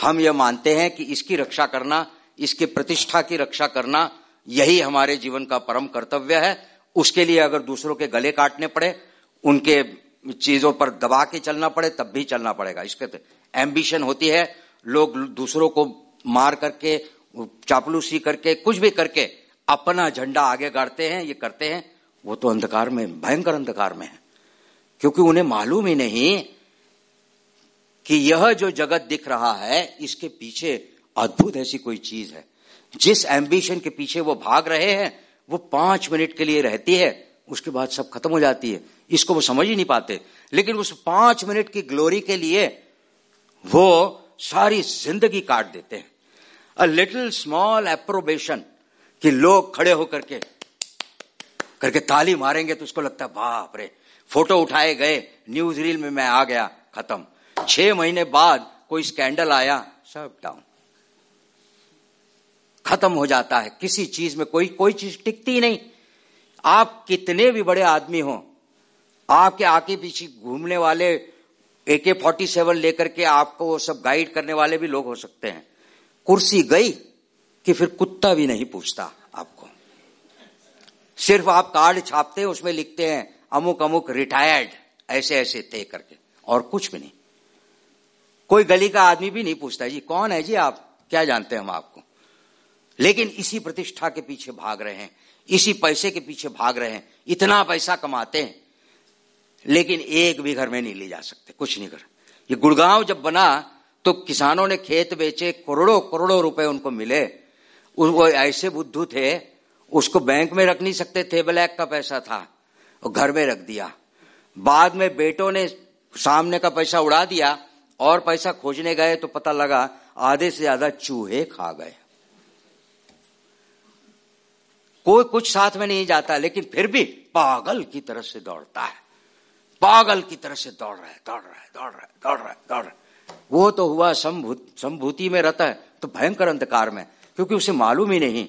हम ये मानते हैं कि इसकी रक्षा करना, इसकी प्रतिष्ठा की रक्षा करना यही हमारे जीवन का परम कर्तव्य है। उसके लिए अगर दूसरों के गले काटने पड़े, उनके चीज़ों पर दबा के चलना पड़े, तब भी चलना पड़ेगा। इसके तो एम्बिशन होती है। लोग दूसरों को मार करके, चापलूसी करके, कुछ भी करके अपना झंडा आगे गाड़ते हैं, ये करते हैं। वो तो अंधकार में, भयंकर अंधकार में है। क्योंकि उन्हें मालूम ही नहीं कि यह जो जगत दिख रहा है, इसके पीछे अद्भुत ऐसी कोई चीज़ है। जिस एम्बिशन के पीछे वो भाग रहे हैं, वो पाँच मिनट के लिए रहती है, उसके बाद सब खत्म हो जाती है। इसको वो समझ ही नहीं पाते। लेकिन उस पाँच मिनट की ग्लोरी के लिए वो सारी ज़िंदगी काट देते हैं। अ लिटिल स्मॉल अप्रोबेशन कि लोग खड़े होकर के, करके ताली मारेंगे तो उसको लगता है, बाप रे फ़ोटो उठाए गए न्यूज़ रील में मैं आ गया, खत्म। छह महीने बाद कोई स्कैंडल आया, सब डाउन खत्म हो जाता है। किसी चीज़ में कोई कोई चीज़ टिकती नहीं। आप कितने भी बड़े आदमी हो, आपके आके पीछे घूमने वाले ए के फोर्टी सेवन लेकर के आपको वो सब गाइड करने वाले भी लोग हो सकते हैं। कुर्सी गई कि फिर कुत्ता भी नहीं पूछता आपको। सिर्फ़ आप कार्ड छापते हैं, उसमें लिखते हैं, अमुक अमुक रिटायर्ड ऐसे ऐसे, तय करके। और कुछ भी नहीं। कोई गली का आदमी भी नहीं पूछता जी, कौन है जी आप? क्या जानते हैं हम आपको? लेकिन इसी प्रतिष्ठा के पीछे भाग रहे हैं, इसी पैसे के पीछे भाग रहे हैं, इतना पैसा कमाते हैं, लेकिन एक भी घर में नहीं ले जा सकते, कुछ नहीं कर। ये गुड़गांव जब बना तो किसानों ने खेत बेचे, करोड़ों करोड़ों रुपए उनको मिले। वो ऐसे बुद्धू थे, उसको बैंक में रख नहीं सकते थे, ब्लैक का पैसा था, और घर में रख दिया। बाद में बेटों ने सामने का पैसा उड़ा दिया, और पैसा खोजने गए तो पता लगा, आधे से ज़्यादा चूहे खा गए। कोई कुछ साथ में नहीं जाता, लेकिन फिर भी पागल की तरह से दौड़ता है। पागल की तरह से दौड़ रहा है, दौड़ रहा है, दौड़ रहा है, दौड़ रहा है, दौड़ रहा है। वो तो हुआ संभूति में रहता है तो भयंकर अंधकार में, क्योंकि उसे मालूम ही नहीं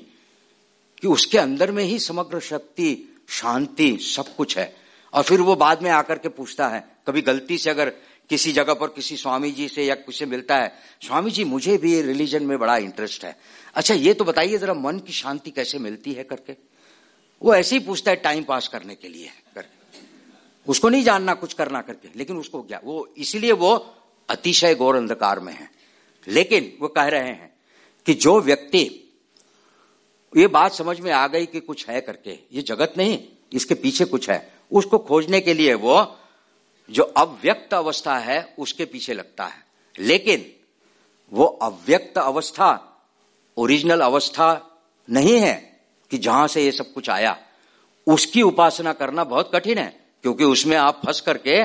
कि उसके अंदर में ही समग्र शक्ति, शांति सब कुछ है। और फिर वो बाद में आकर के पूछता है, कभी गलती से अगर किसी जगह पर किसी स्वामी जी से या कुछ मिलता है। स्वामी जी मुझे भी रिलीजन में बड़ा इंटरेस्ट है। अच्छा ये तो बताइए जरा, मन की शांति कैसे मिलती है करके? वो ऐसे ही पूछता है टाइम पास करने के लिए करके उसको नहीं जानना, कुछ करना करके, लेकिन उसको क्या? वो इसलिए वो अतिशय गौर अंधकार में है। लेकिन वो कह रहे हैं कि जो व्यक्ति, ये बात समझ में आ गई कि कुछ है करके, ये जगत नहीं, इसके पीछे कुछ है, उसको खोजने के लिए वो जो अव्यक्त अवस्था है, उसके पीछे लगता है। लेकिन वो अव्यक्त अवस्था ओरिजिनल अवस्था नहीं है कि जहाँ से ये सब कुछ आया। उसकी उपासना करना बहुत कठिन है, क्योंकि उसमें आप फंस करके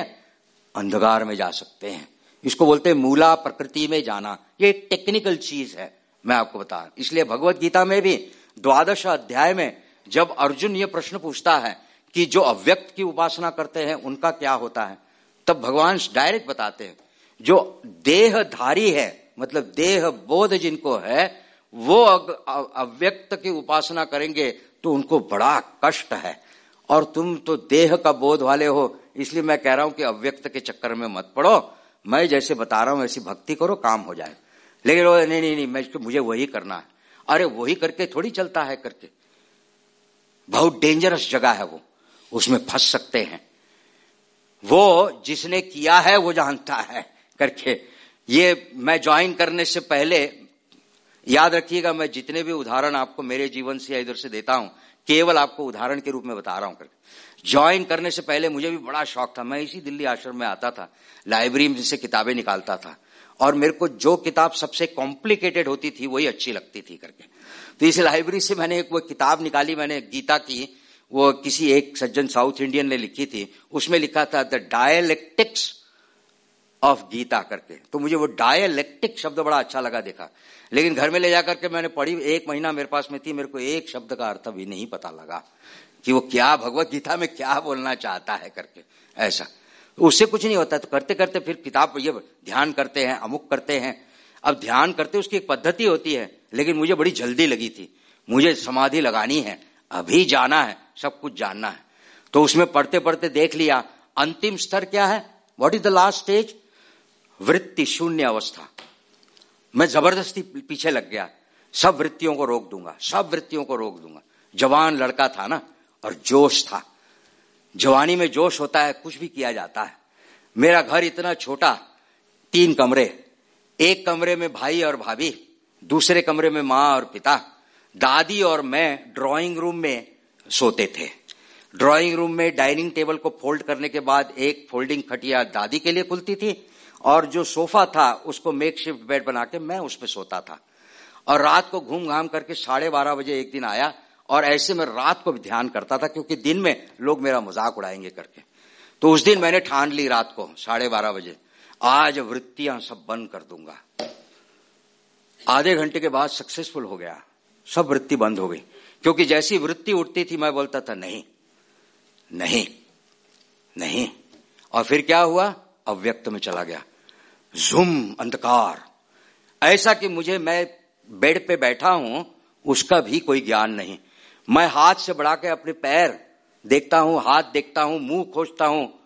अंधकार में जा सकते हैं। इसको बोलते हैं मूला प्रकृति में जाना। ये टेक्निकल चीज़ है, मैं आपको बता इसलिए भगवत गीता में भी द्वादश अध्याय में जब अर्जुन ये प्रश्न पूछता है कि जो अव्यक्त की उपासना करते हैं, उनका क्या होता है? तब भगवान डायरेक्ट बताते हैं, जो देहधारी है मतलब देह बोध जिनको है, वो अव्यक्त की उपासना करेंगे तो उनको बड़ा कष्ट है। और तुम तो देह का बोध वाले हो, इसलिए मैं कह रहा हूँ कि अव्यक्त के चक्कर में मत पड़ो। मैं जैसे बता रहा हूँ, ऐसी भक्ति करो, काम हो जाए। लेकिन नहीं नहीं नहीं, मैं मुझे वही करना है। अरे, वही करके थोड़ी चलता है करके। बहुत डेंजरस जगह है वो। उसमें फंस सकते हैं। वो जिसने किया है, वो जानता है। करके ये मैं ज्वाइन करने से पहले याद रखिएगा, मैं जितने भी उदाहरण आपको मेरे जीवन से इधर से देता हूँ, केवल आपको उदाहरण के रूप में बता रहा हूँ करके। ज्वाइन करने से पहले मुझे भी बड़ा शौक था। मैं इसी दिल्ली आश्रम में आता था लाइब्रेरी में से किताबें निकालता था। और मेरे को जो किताब सबसे कॉम्प्लिकेटेड होती थी, वही अच्छी लगती थी करके। तो इस लाइब्रेरी से मैंने एक वो किताब निकाली, मैंने गीता की वो किसी एक सज्जन साउथ इंडियन ने लिखी थी, उसमें लिखा था, द डायलेक्टिक्स ऑफ़ गीता करके। तो मुझे वो डायलेक्टिक शब्द बड़ा अच्छा लगा देखा। लेकिन घर में ले जाकर के मैंने पढ़ी, एक महीना मेरे पास में थी, मेरे को एक शब्द का अर्थ भी नहीं पता लगा कि वो क्या भगवत गीता में क्या बोलना चाहता है करके, ऐसा। उससे कुछ नहीं होता तो करते करते फिर किताब ये ध्यान करते हैं, अमुक करते हैं। अब ध्यान करते, उसकी एक पद्धति होती है, लेकिन मुझे बड़ी जल्दी लगी थी। मुझे समाधि लगानी है, अभी जाना है। सब कुछ जानना है। तो उसमें पढ़ते पढ़ते देख लिया, अंतिम स्तर क्या है? What is the last stage वृत्ति शून्य अवस्था। मैं ज़बरदस्ती पीछे लग गया। सब वृत्तियों को रोक दूँगा, सब वृत्तियों को रोक दूँगा। जवान लड़का था ना, और जोश था। जवानी में जोश होता है, कुछ भी किया जाता है। मेरा घर इतना छोटा, तीन कमरे। एक कमरे में भाई और भाभी, दूसरे कमरे में माँ और पिता। दादी और मैं ड्राइंग रूम में सोते थे। ड्राइंग रूम में डाइनिंग टेबल को फोल्ड करने के बाद एक फोल्डिंग खटिया दादी के लिए खुलती थी और जो सोफा था, उसको मेक शिफ्ट बेड बना के मैं उस पर सोता था। और रात को घूम घाम करके साढ़े बारह बजे एक दिन आया और ऐसे में रात को भी ध्यान करता था क्योंकि दिन में लोग मेरा मज़ाक उड़ाएँगे करके। तो उस दिन मैंने ठान ली रात को, साढ़े बारह बजे। आज वृत्तियाँ सब बंद कर दूँगा। आधे घंटे के बाद सक्सेसफुल हो गया। सब वृत्ति बंद हो गई। क्योंकि जैसी वृत्ति उठती थी, मैं बोलता था, नहीं नहीं नहीं। और फिर क्या हुआ? अव्यक्त में चला गया। जुम, अंधकार। ऐसा कि मुझे, मैं बेड पे बैठा हूँ, उसका भी कोई ज्ञान नहीं। मैं हाथ से बढ़ा के अपने पैर देखता हूँ, हाथ देखता हूँ, मुँह खोजता हूँ।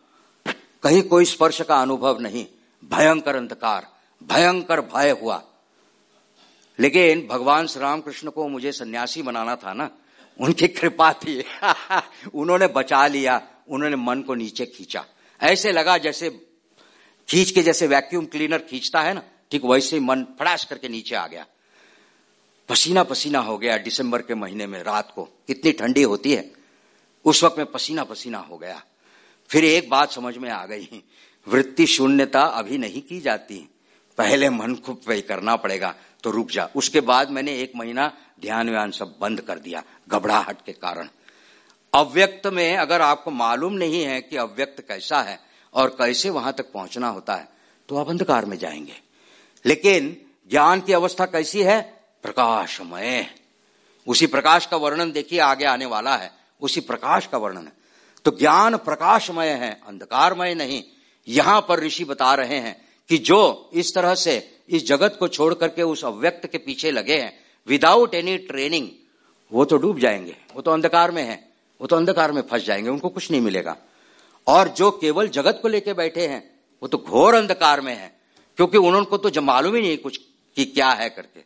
कहीं कोई स्पर्श का अनुभव नहीं। भयंकर अंधकार, भयंकर भय हुआ। लेकिन भगवान श्री राम कृष्ण को मुझे सन्यासी बनाना था ना, उनकी कृपा थी। उन्होंने बचा लिया, उन्होंने मन को नीचे खींचा। ऐसे लगा जैसे खींच के जैसे वैक्यूम क्लीनर खींचता है ना, ठीक वैसे मन फड़ाश करके नीचे आ गया। पसीना पसीना हो गया दिसंबर के महीने में, रात को। कितनी ठंडी होती है। उस वक्त में पसीना पसीना हो गया। फिर एक बात समझ में आ गई। वृत्ति शून्यता अभी नहीं की जाती। पहले मन को पे करना पड़ेगा। तो रुक जा। उसके बाद मैंने एक महीना ध्यान व्यान सब बंद कर दिया, घबराहट के कारण। अव्यक्त में अगर आपको मालूम नहीं है कि अव्यक्त कैसा है और कैसे वहाँ तक पहुँचना होता है तो आप अंधकार में जाएँगे। लेकिन ज्ञान की अवस्था कैसी है? प्रकाशमय। उसी प्रकाश का वर्णन देखिए, आगे आने वाला है। उसी प्रकाश का वर्णन। है तो ज्ञान प्रकाशमय है, अंधकारमय नहीं। यहाँ पर ऋषि बता रहे हैं कि जो इस तरह से इस जगत को छोड़ करके उस अव्यक्त के पीछे लगे हैं। विदाउट एनी ट्रेनिंग वो तो डूब जाएँगे। वो तो अंधकार में है। वो तो अंधकार में फंस जाएँगे। उनको कुछ नहीं मिलेगा। और जो केवल जगत को लेके बैठे हैं, वो तो घोर अंधकार में है। क्योंकि उनको तो मालूम ही नहीं कुछ कि क्या है करके।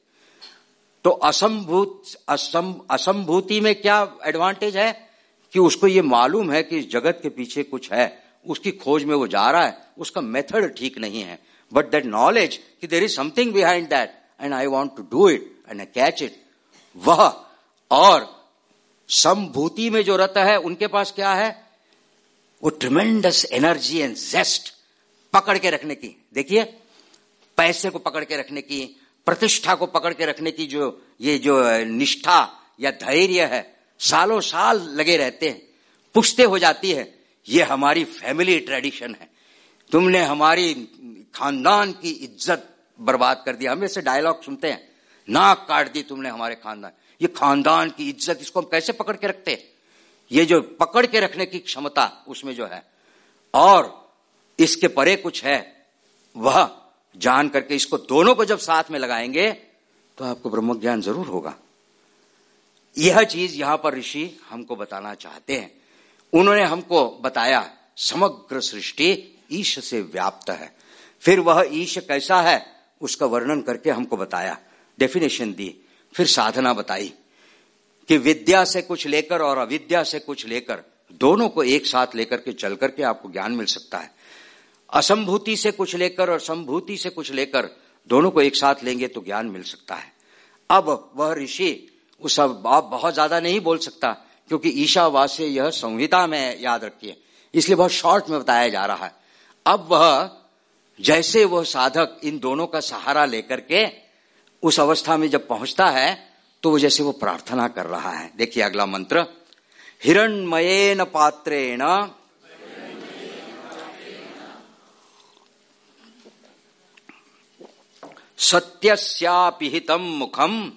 तो असंभूत असम असंभूति में क्या एडवांटेज है? कि उसको ये मालूम है कि इस जगत के पीछे कुछ है। उसकी खोज में वो जा रहा है। उसका मेथड ठीक नहीं है। दैट नॉलेज कि there is something behind that and I want to do it and I catch it वह और संभूति में जो रहता है, उनके पास क्या है? वो ट्रिमेंडस एनर्जी एंड जेस्ट पकड़ के रखने की। देखिए, पैसे को पकड़ के रखने की, प्रतिष्ठा को पकड़ के रखने की जो, ये जो निष्ठा या धैर्य है, सालों साल लगे रहते हैं, पुश्ते हो जाती है। ये हमारी फैमिली ट्रेडिशन है। तुमने हमारी खानदान की इज़्ज़त बर्बाद कर दिया हम ऐसे डायलॉग सुनते हैं। नाक काट दी तुमने हमारे खानदान। ये खानदान की इज़्ज़त, इसको हम कैसे पकड़ के रखते हैं? ये जो पकड़ के रखने की क्षमता उसमें जो है, और इसके परे कुछ है, वह जान करके इसको दोनों को जब साथ में लगाएँगे तो आपको ब्रह्म ज्ञान ज़रूर होगा। यह चीज़ यहाँ पर ऋषि हमको बताना चाहते हैं। उन्होंने हमको बताया, समग्र सृष्टि ईश से व्याप्त है। फिर वह ईश कैसा है, उसका वर्णन करके हमको बताया। डेफिनेशन दी। फिर साधना बताई कि विद्या से कुछ लेकर और अविद्या से कुछ लेकर, दोनों को एक साथ लेकर के चल करके आपको ज्ञान मिल सकता है। असंभूति से कुछ लेकर और संभूति से कुछ लेकर, दोनों को एक साथ लेंगे तो ज्ञान मिल सकता है। अब वह ऋषि, उस आप बहुत ज़्यादा नहीं बोल सकता, क्योंकि ईशावास्य यह संहिता में याद रखिए, इसलिए बहुत शॉर्ट में बताया जा रहा है। अब वह जैसे वह साधक इन दोनों का सहारा लेकर के उस अवस्था में जब पहुँचता है तो वो जैसे वो प्रार्थना कर रहा है। देखिए अगला मंत्र। हिरणमयेन पात्रेण। सत्यस्यापिहितम मुखम।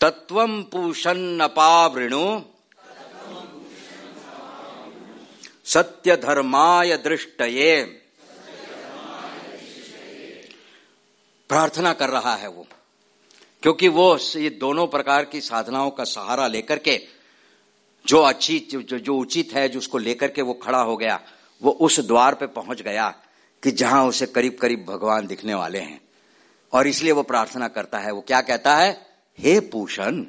तत्व पूषन्नपावृणु। सत्य धर्माय दृष्टये। प्रार्थना कर रहा है वो। क्योंकि वो ये दोनों प्रकार की साधनाओं का सहारा लेकर के जो अच्छी जो, जो उचित है जो उसको लेकर के वो खड़ा हो गया वो उस द्वार पे पहुँच गया कि जहाँ उसे करीब करीब भगवान दिखने वाले हैं। और इसलिए वो प्रार्थना करता है। वो क्या कहता है? हे पूषण।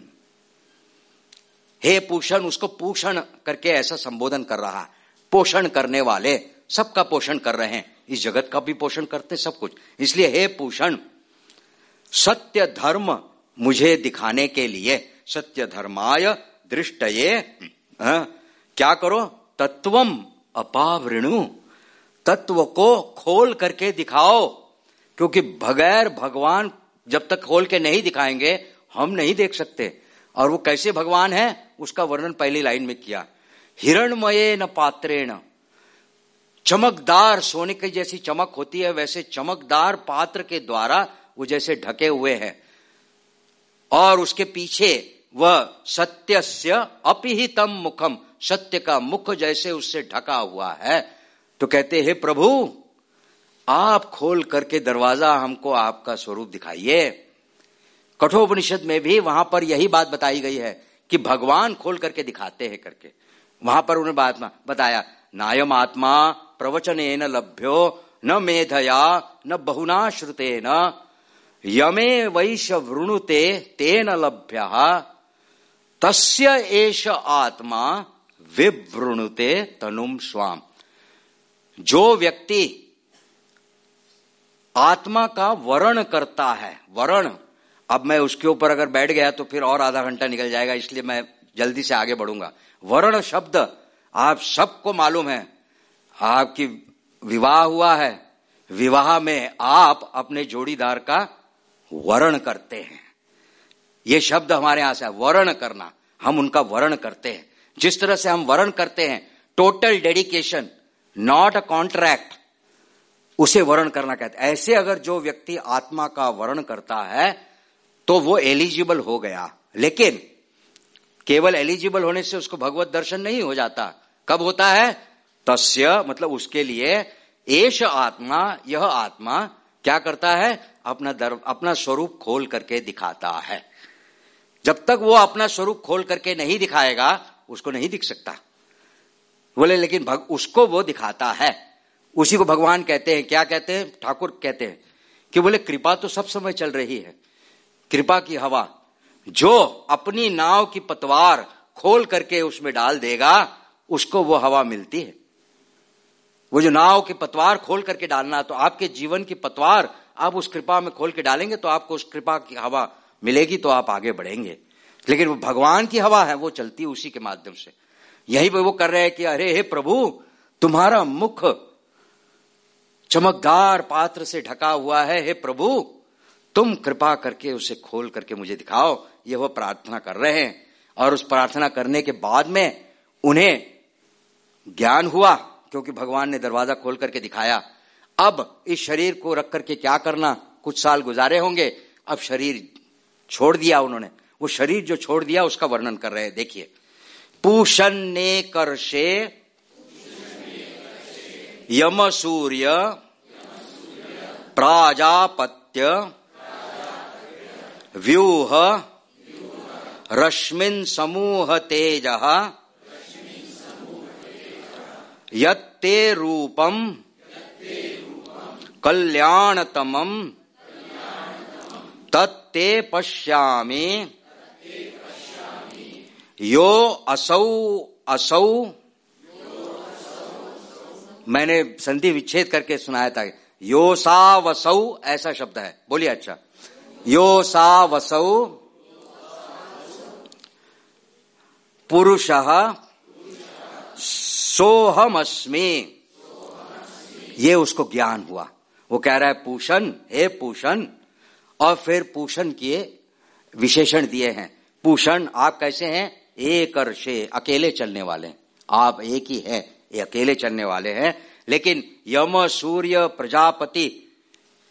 हे पूषण उसको पूषण करके ऐसा संबोधन कर रहा। है पोषण करने वाले सबका पोषण कर रहे हैं। इस जगत का भी पोषण करते सब कुछ। इसलिए हे पोषण सत्य धर्म मुझे दिखाने के लिए सत्य धर्माय दृष्टये हाँ, क्या करो? तत्वम अपावृणु। तत्व को खोल करके दिखाओ। क्योंकि बगैर भगवान जब तक खोल के नहीं दिखाएँगे हम नहीं देख सकते। और वो कैसे भगवान है उसका वर्णन पहली लाइन में किया। हिरणमये न पात्रेण। चमकदार सोने की जैसी चमक होती है, वैसे चमकदार पात्र के द्वारा वो जैसे ढके हुए हैं। और उसके पीछे वह सत्यस्य अपिहितम मुखम, सत्य का मुख जैसे उससे ढका हुआ है। तो कहते, हैं प्रभु, आप खोल करके दरवाज़ा हमको आपका स्वरूप दिखाइए। कठोपनिषद में भी वहाँ पर यही बात बताई गई है कि भगवान खोल करके दिखाते हैं करके। वहाँ पर उन्हें बात बताया नायम आत्मा प्रवचन न लभ्यो, न मेधया, न बहुना श्रुते न यमे वैश वृणुते तेन लभ्य, तस्य एष आत्मा विवृणुते तनुम स्वाम। जो व्यक्ति आत्मा का वरण करता है, वरण, अब मैं उसके ऊपर अगर बैठ गया तो फिर और आधा घंटा निकल जाएगा, इसलिए मैं जल्दी से आगे बढ़ूँगा। वर्ण शब्द आप सबको मालूम है। आपकी विवाह हुआ है। विवाह में आप अपने जोड़ीदार का वर्ण करते हैं। ये शब्द हमारे यहाँ से वर्ण करना। हम उनका वर्ण करते हैं। जिस तरह से हम वर्ण करते हैं total dedication not a contract उसे वर्ण करना कहते हैं। ऐसे अगर जो व्यक्ति आत्मा का वर्ण करता है तो वो एलिजिबल हो गया। लेकिन केवल एलिजिबल होने से उसको भगवत दर्शन नहीं हो जाता। कब होता है? तस्य मतलब उसके लिए एश आत्मा यह आत्मा क्या करता है? अपना दर, अपना स्वरूप खोल करके दिखाता है। जब तक वो अपना स्वरूप खोल करके नहीं दिखाएगा उसको नहीं दिख सकता। बोले लेकिन भग, उसको वो दिखाता है। उसी को भगवान कहते हैं। क्या कहते हैं? ठाकुर कहते हैं कि बोले कृपा तो सब समय चल रही है। कृपा की हवा जो अपनी नाव की पतवार खोल करके उसमें डाल देगा, उसको वो हवा मिलती है। वो जो नाव की पतवार खोल करके डालना तो आपके जीवन की पतवार आप उस कृपा में खोल के डालेंगे तो आपको उस कृपा की हवा मिलेगी तो आप आगे बढ़ेंगे। लेकिन वो भगवान की हवा है, वो चलती है उसी के माध्यम से। यही वो कर रहे हैं कि, अरे, हे प्रभु, तुम्हारा मुख चमकदार पात्र से ढका हुआ है, हे प्रभु, तुम कृपा करके उसे खोल करके मुझे दिखाओ ये वो प्रार्थना कर रहे हैं। और उस प्रार्थना करने के बाद में उन्हें ज्ञान हुआ, क्योंकि भगवान ने दरवाज़ा खोल करके दिखाया, अब इस शरीर को रख करके क्या करना? कुछ साल गुजारे होंगे, अब शरीर छोड़ दिया उन्होंने। वो शरीर जो छोड़ दिया, उसका वर्णन कर रहे हैं। देखिए पूषण ने कर्षे यम सूर्य प्राजापत्य, व्यूह रश्मिन समूह तेज। यत्ते रूपम। कल्याणतमम। तत्ते पश्यामि। यो असौ असौ। मैंने संधि विच्छेद करके सुनाया था। यो सा वसौ, ऐसा शब्द है। बोलिए अच्छा। यो सा वसौ। पुरुष सोहमस्मी। ये उसको ज्ञान हुआ। वो कह रहा है, पूषण, हे पूषण। और फिर पूषण किए विशेषण दिए हैं। पूषण, आप कैसे हैं? एक अर्षे अकेले चलने वाले आप एक ही हैं, ये अकेले चलने वाले हैं। लेकिन यम, सूर्य, प्रजापति,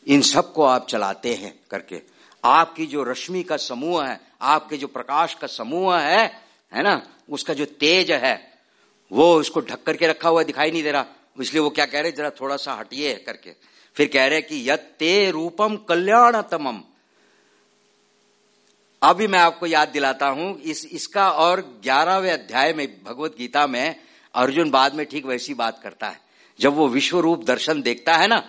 इन सबको आप चलाते हैं करके। आपकी जो रश्मि का समूह है, आपके जो प्रकाश का समूह है है ना? उसका जो तेज है, वो उसको ढक करके रखा हुआ दिखाई नहीं दे रहा। इसलिए वो क्या कह रहे, जरा थोड़ा सा हटिए करके। फिर कह रहे कि यत्ते रूपम कल्याणतमम। अभी मैं आपको याद दिलाता हूँ, इस, इसका और ग्यारहवें अध्याय में, भगवत गीता में अर्जुन बाद में ठीक वैसी बात करता है। जब वो विश्व रूप दर्शन देखता है ना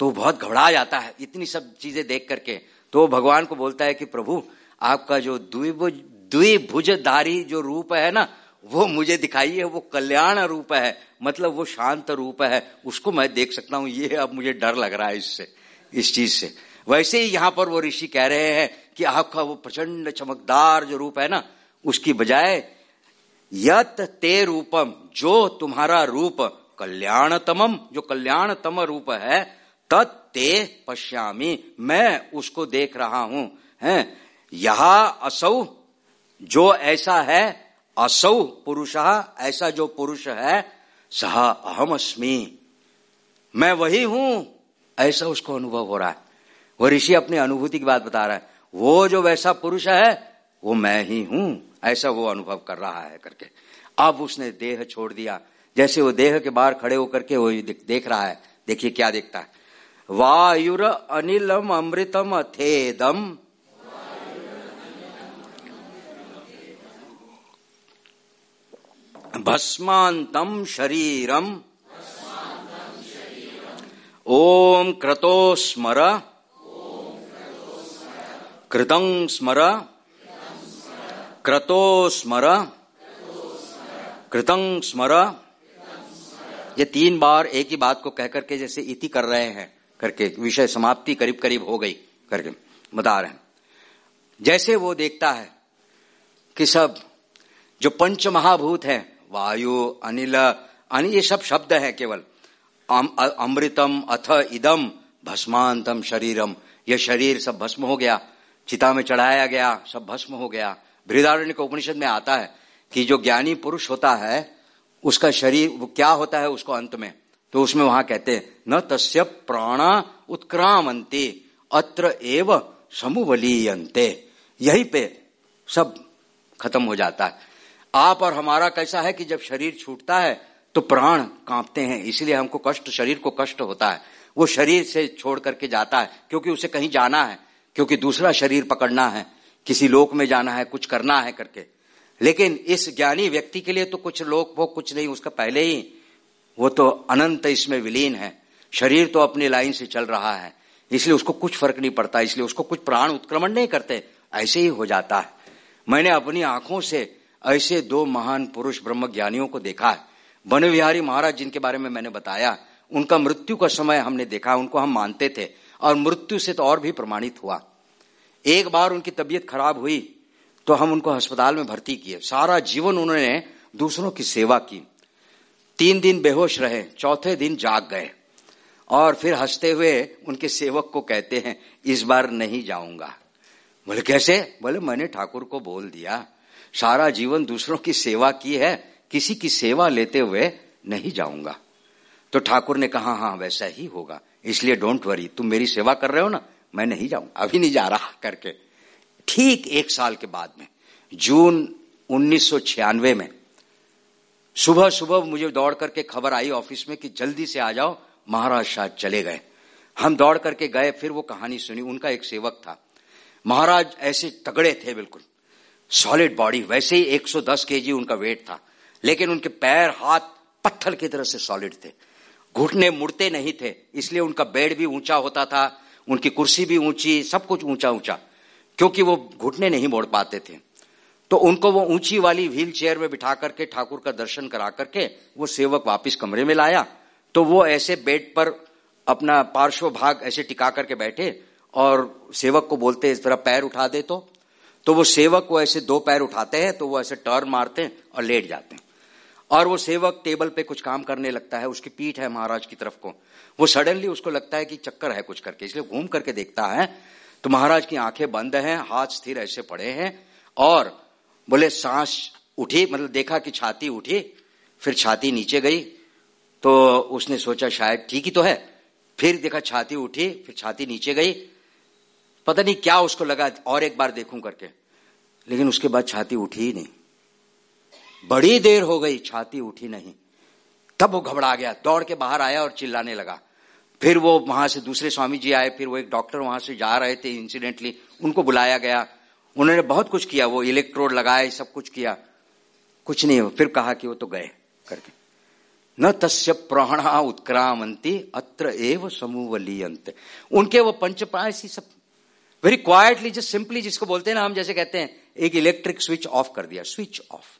तो बहुत घबरा जाता है। इतनी सब चीज़ें देख करके तो भगवान को बोलता है कि प्रभु, आपका जो द्विभुज द्विभुजधारी जो रूप है ना, वो मुझे दिखाइए, वो कल्याण रूप है मतलब वो शांत रूप है, उसको मैं देख सकता हूँ, ये अब मुझे डर लग रहा है इससे, इस चीज़ से। वैसे ही यहाँ पर वो ऋषि कह रहे हैं कि आपका वो प्रचंड चमकदार जो रूप है ना, उसकी बजाय, यत ते रूपम, जो तुम्हारा रूप कल्याणतमम, जो कल्याणतम रूप है तत्ते पश्यामी, मैं उसको देख रहा हूँ, है। यह असौ जो ऐसा है, असौ पुरुष, ऐसा जो पुरुष है सह अहम अस्मी। मैं वही हूँ। ऐसा उसको अनुभव हो रहा है। वो ऋषि अपनी अनुभूति की बात बता रहा है। वो जो वैसा पुरुष है, वो मैं ही हूँ। ऐसा वो अनुभव कर रहा है करके। अब उसने देह छोड़ दिया। जैसे वो देह के बाहर खड़े होकर के वो देख रहा है। देखिए क्या देखता है। वायुर अनिलम अमृतम अथेदम। भस्मांतम शरीरम। ओम क्रतो स्मर। कृतं स्मर। क्रतो स्मर। कृतं स्मर। ये तीन बार एक ही बात को कह करके जैसे इति कर रहे हैं करके, विषय समाप्ति करीब करीब हो गई करके, बता रहे हैं। जैसे वो देखता है कि सब जो पंच महाभूत है वायु, अनिल अनिल ये सब शब्द है केवल। अमृतम, अथ, इदम, भस्मांतम, शरीरम। यह शरीर सब भस्म हो गया। चिता में चढ़ाया गया, सब भस्म हो गया। बृहदारण्य को उपनिषद में आता है कि जो ज्ञानी पुरुष होता है, उसका शरीर, वो क्या होता है उसको अंत में? तो उसमें वहाँ कहते हैं, न तस्य प्राण उत्क्रामंते अत्र एव समुवलीयंते यही पे सब खत्म हो जाता है। आप और हमारा कैसा है कि जब शरीर छूटता है तो प्राण कांपते हैं। इसलिए हमको कष्ट, शरीर को कष्ट होता है। वो शरीर से छोड़ करके जाता है, क्योंकि उसे कहीं जाना है, क्योंकि दूसरा शरीर पकड़ना है। किसी लोक में जाना है, कुछ करना है करके। लेकिन इस ज्ञानी व्यक्ति के लिए तो कुछ लोक, वो कुछ नहीं, उसका पहले ही, वो तो अनंत इसमें विलीन है। शरीर तो अपनी लाइन से चल रहा है। इसलिए उसको कुछ फ़र्क नहीं पड़ता, इसलिए उसको कुछ प्राण उत्क्रमण नहीं करते। ऐसे ही हो जाता है। मैंने अपनी आँखों से ऐसे दो महान पुरुष ब्रह्म ज्ञानियों को देखा है। वन विहारी महाराज जिनके बारे में मैंने बताया, उनका मृत्यु का समय हमने देखा, उनको हम मानते थे, और मृत्यु से तो और भी प्रमाणित हुआ। एक बार उनकी तबीयत खराब हुई तो हम उनको अस्पताल में भर्ती किए। सारा जीवन उन्होंने दूसरों की सेवा की। तीन दिन बेहोश रहे, चौथे दिन जाग गए, और फिर हँसते हुए उनके सेवक को कहते हैं, इस बार नहीं जाऊँगा। बोले, कैसे? बोले, मैंने ठाकुर को बोल दिया सारा जीवन दूसरों की सेवा की है, किसी की सेवा लेते हुए नहीं जाऊँगा। तो ठाकुर ने कहा हाँ वैसा ही होगा। इसलिए डोंट वरी तुम मेरी सेवा कर रहे हो ना, मैं नहीं जाऊँ, अभी नहीं जा रहा, करके। ठीक एक साल के बाद में, जून उन्नीस सौ छियानवे में सुबह सुबह मुझे दौड़ करके खबर आई ऑफ़िस में कि जल्दी से आ जाओ, महाराज शाह चले गए। हम दौड़ करके गए, फिर वो कहानी सुनी, उनका एक सेवक था। महाराज ऐसे तगड़े थे बिल्कुल। सॉलिड बॉडी, वैसे ही 110 केजी उनका वेट था, लेकिन उनके पैर, हाथ, पत्थर की तरह से सॉलिड थे। घुटने मुड़ते नहीं थे, इसलिए उनका बेड भी ऊँचा होता था, उनकी कुर्सी भी ऊँची, सब कुछ ऊँचा ऊँचा क्योंकि वो घुटने नहीं मोड़ पाते थे। तो उनको वो ऊँची वाली व्हील चेयर में बिठा करके, ठाकुर का दर्शन करा करके, वो सेवक वापिस कमरे में लाया। तो वो ऐसे बेड पर अपना पार्श्व भाग ऐसे टिका करके बैठे, और सेवक को बोलते, इस तरह पैर उठा दे तो। तो वो सेवक को ऐसे दो पैर उठाते हैं तो वो ऐसे टर्न मारते हैं और लेट जाते हैं। और वो सेवक टेबल पे कुछ काम करने लगता है, उसकी पीठ है महाराज की तरफ़ को। वो सडनली उसको लगता है कि चक्कर है कुछ करके, इसलिए घूम करके देखता है तो महाराज की आँखें बंद हैं, हाथ स्थिर ऐसे पड़े हैं, और बोले, सांस उठी मतलब देखा कि छाती उठी, फिर छाती नीचे गई तो उसने सोचा, शायद ठीक ही तो है। फिर देखा, छाती उठी, फिर छाती नीचे गई पता नहीं क्या उसको लगा, और एक बार देखूँ करके। लेकिन उसके बाद छाती उठी ही नहीं। बड़ी देर हो गई, छाती उठी नहीं। तब वो घबरा गया, दौड़ के बाहर आया और चिल्लाने लगा। फिर वो वहाँ से दूसरे स्वामी जी आए, फिर वो एक डॉक्टर वहाँ से जा रहे थे इंसिडेंटली उनको बुलाया गया। उन्होंने बहुत कुछ किया, वो इलेक्ट्रोड लगाए, सब कुछ किया। कुछ नहीं हो फिर कहा कि वो तो गए करके। न तस्य प्राणा उत्क्रामंती अत्र एव समूवलीयंत उनके वो पंचपायसी सब वेरी क्वाइटली जस्ट सिंपली जिसको बोलते हैं ना, हम जैसे कहते हैं, एक इलेक्ट्रिक स्विच ऑफ़ कर दिया स्विच ऑफ़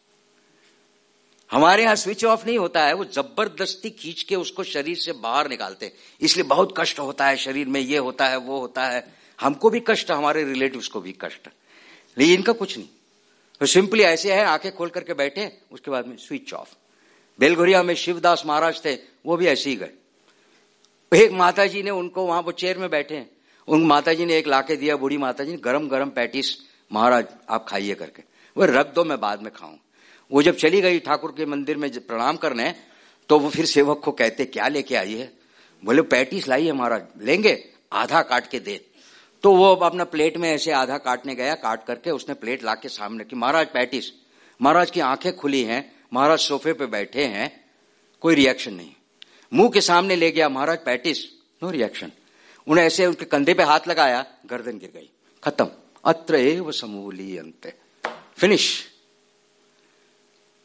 हमारे यहाँ स्विच ऑफ़ नहीं होता है, वो ज़बरदस्ती खींच के उसको शरीर से बाहर निकालते इसलिए बहुत कष्ट होता है शरीर में, ये होता है, वो होता है। हमको भी कष्ट, हमारे रिलेटिव्स को भी कष्ट। लेकिन इनका कुछ नहीं। तो सिंपली ऐसे है, आँखें खोल करके बैठे, उसके बाद में स्विच ऑफ़ बेलघुरिया में शिवदास महाराज थे, वो भी ऐसे ही गए। एक माता जी ने उनको, वहाँ वो चेयर में बैठे उन माता जी ने एक लाके दिया, बूढ़ी माता जी ने, गरम गरम पैटिस, महाराज, आप खाइए करके। वो रख दो, मैं बाद में खाऊं। वो जब चली गई ठाकुर के मंदिर में प्रणाम करने तो वो फिर सेवक को कहते, क्या लेके आई है? बोले, पैटिस लाई है महाराज, लेंगे, आधा काट के दे। तो वो अब अपना प्लेट में ऐसे आधा काटने गया, काट करके उसने प्लेट ला के सामने की महाराज, पैटिस, महाराज की आँखें खुली हैं, महाराज सोफे पे बैठे हैं, कोई रिएक्शन नहीं। मुँह के सामने ले गया, महाराज, पैटिस, नो रिएक्शन। उन्हें ऐसे उनके कंधे पे हाथ लगाया, गर्दन गिर गई। खत्म। अत्र समूली अंत फिनिश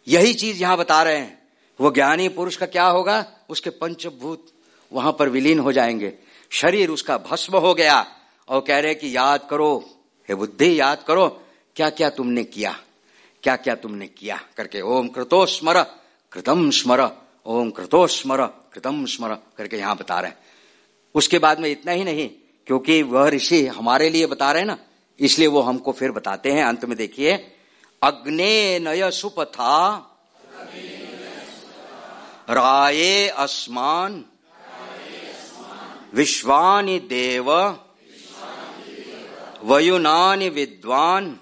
यही चीज़ यहाँ बता रहे हैं। वो ज्ञानी पुरुष का क्या होगा? उसके पंचभूत वहाँ पर विलीन हो जाएँगे। शरीर उसका भस्म हो गया। और कह रहे कि याद करो, हे बुद्धि, याद करो क्या क्या तुमने किया? क्या क्या तुमने किया? करके ओम कृतो स्मर, कृतम स्मर, ओम कृतो स्मर, कृतम स्मर, करके यहाँ बता रहे हैं। उसके बाद में इतना ही नहीं, क्योंकि वह ऋषि हमारे लिए बता रहे ना, इसलिए वो हमको फिर बताते हैं, अंत में देखिए, अग्ने नय सुपथा, राये अस्मान, विश्वानि देव, वयुनानि विद्वान,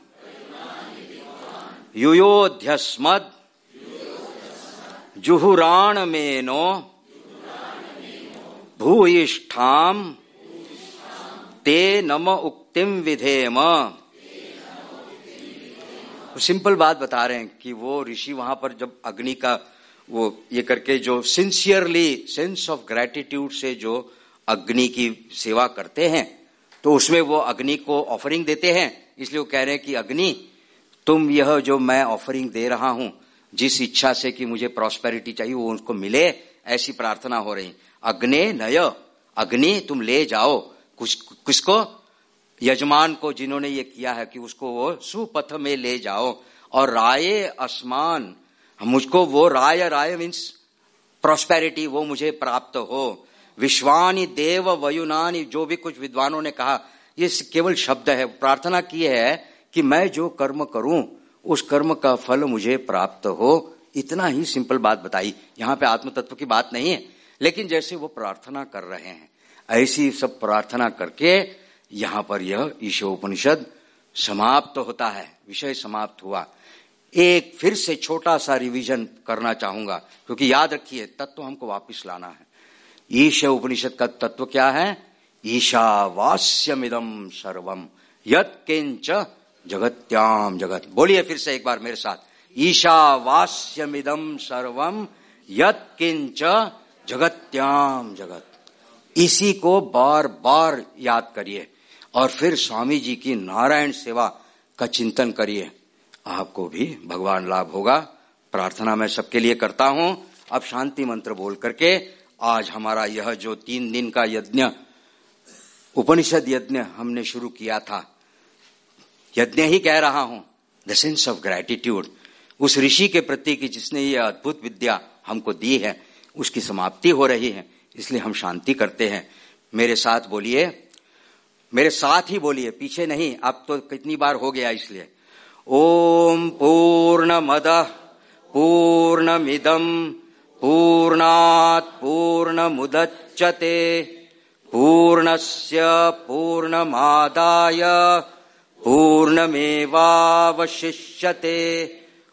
युयोध्यस्मद, जुहुराण मेनो भूयिष्ठाम। ते नम उक्तिम विधेम। सिंपल बात बता रहे हैं कि वो ऋषि वहाँ पर जब अग्नि का वो ये करके जो सिंसियरली सेंस ऑफ़ ग्रेटिट्यूड से जो अग्नि की सेवा करते हैं तो उसमें वो अग्नि को ऑफरिंग देते हैं। इसलिए वो कह रहे हैं कि अग्नि, तुम यह जो मैं ऑफरिंग दे रहा हूँ, जिस इच्छा से कि मुझे प्रॉस्पेरिटी चाहिए, वो उनको मिले, ऐसी प्रार्थना हो रही। अग्नि नय, अग्नि तुम ले जाओ। कुछ, किसको? यजमान को जिन्होंने ये किया है कि उसको वो सुपथ में ले जाओ। और राय आसमान मुझको वो राय राय मीन्स प्रॉस्पेरिटी वो मुझे प्राप्त हो। विश्वानी देव वयुनानी, जो भी कुछ विद्वानों ने कहा, ये केवल शब्द है। प्रार्थना की है कि मैं जो कर्म करूँ, उस कर्म का फल मुझे प्राप्त हो। इतना ही सिंपल बात बताई। यहाँ पे आत्म तत्व की बात नहीं है। लेकिन जैसे वो प्रार्थना कर रहे हैं, ऐसी सब प्रार्थना करके यहाँ पर यह ईशोपनिषद समाप्त तो होता है, विषय समाप्त हुआ। एक फिर से छोटा सा रिवीजन करना चाहूँगा, क्योंकि याद रखिए, तत्व हमको वापस लाना है। ईश उपनिषद का तत्व क्या है? ईशावास्यमिदम सर्वम यत किंच जगत्याम जगत। बोलिए फिर से एक बार मेरे साथ। ईशावास्यमिदम सर्वम यत किंच जगत्याम जगत। इसी को बार बार याद करिए और फिर स्वामी जी की नारायण सेवा का चिंतन करिए। आपको भी भगवान लाभ होगा। प्रार्थना मैं सबके लिए करता हूँ। अब शांति मंत्र बोल करके आज हमारा यह जो तीन दिन का यज्ञ, उपनिषद यज्ञ हमने शुरू किया था। यज्ञ ही कह रहा हूँ द सेंस ऑफ़ ग्रेटिट्यूड उस ऋषि के प्रति की जिसने ये अद्भुत विद्या हमको दी है उसकी समाप्ति हो रही है, इसलिए हम शांति करते हैं। मेरे साथ बोलिए, मेरे साथ ही बोलिए, पीछे नहीं, अब तो कितनी बार हो गया इसलिए। ओम पूर्ण मद पूर्ण मिदम पूर्णमिदम पूर्णात् पूर्णमुदच्यते पूर्णस्य पूर्णमादाय, पूर्णमेवावशिष्यते।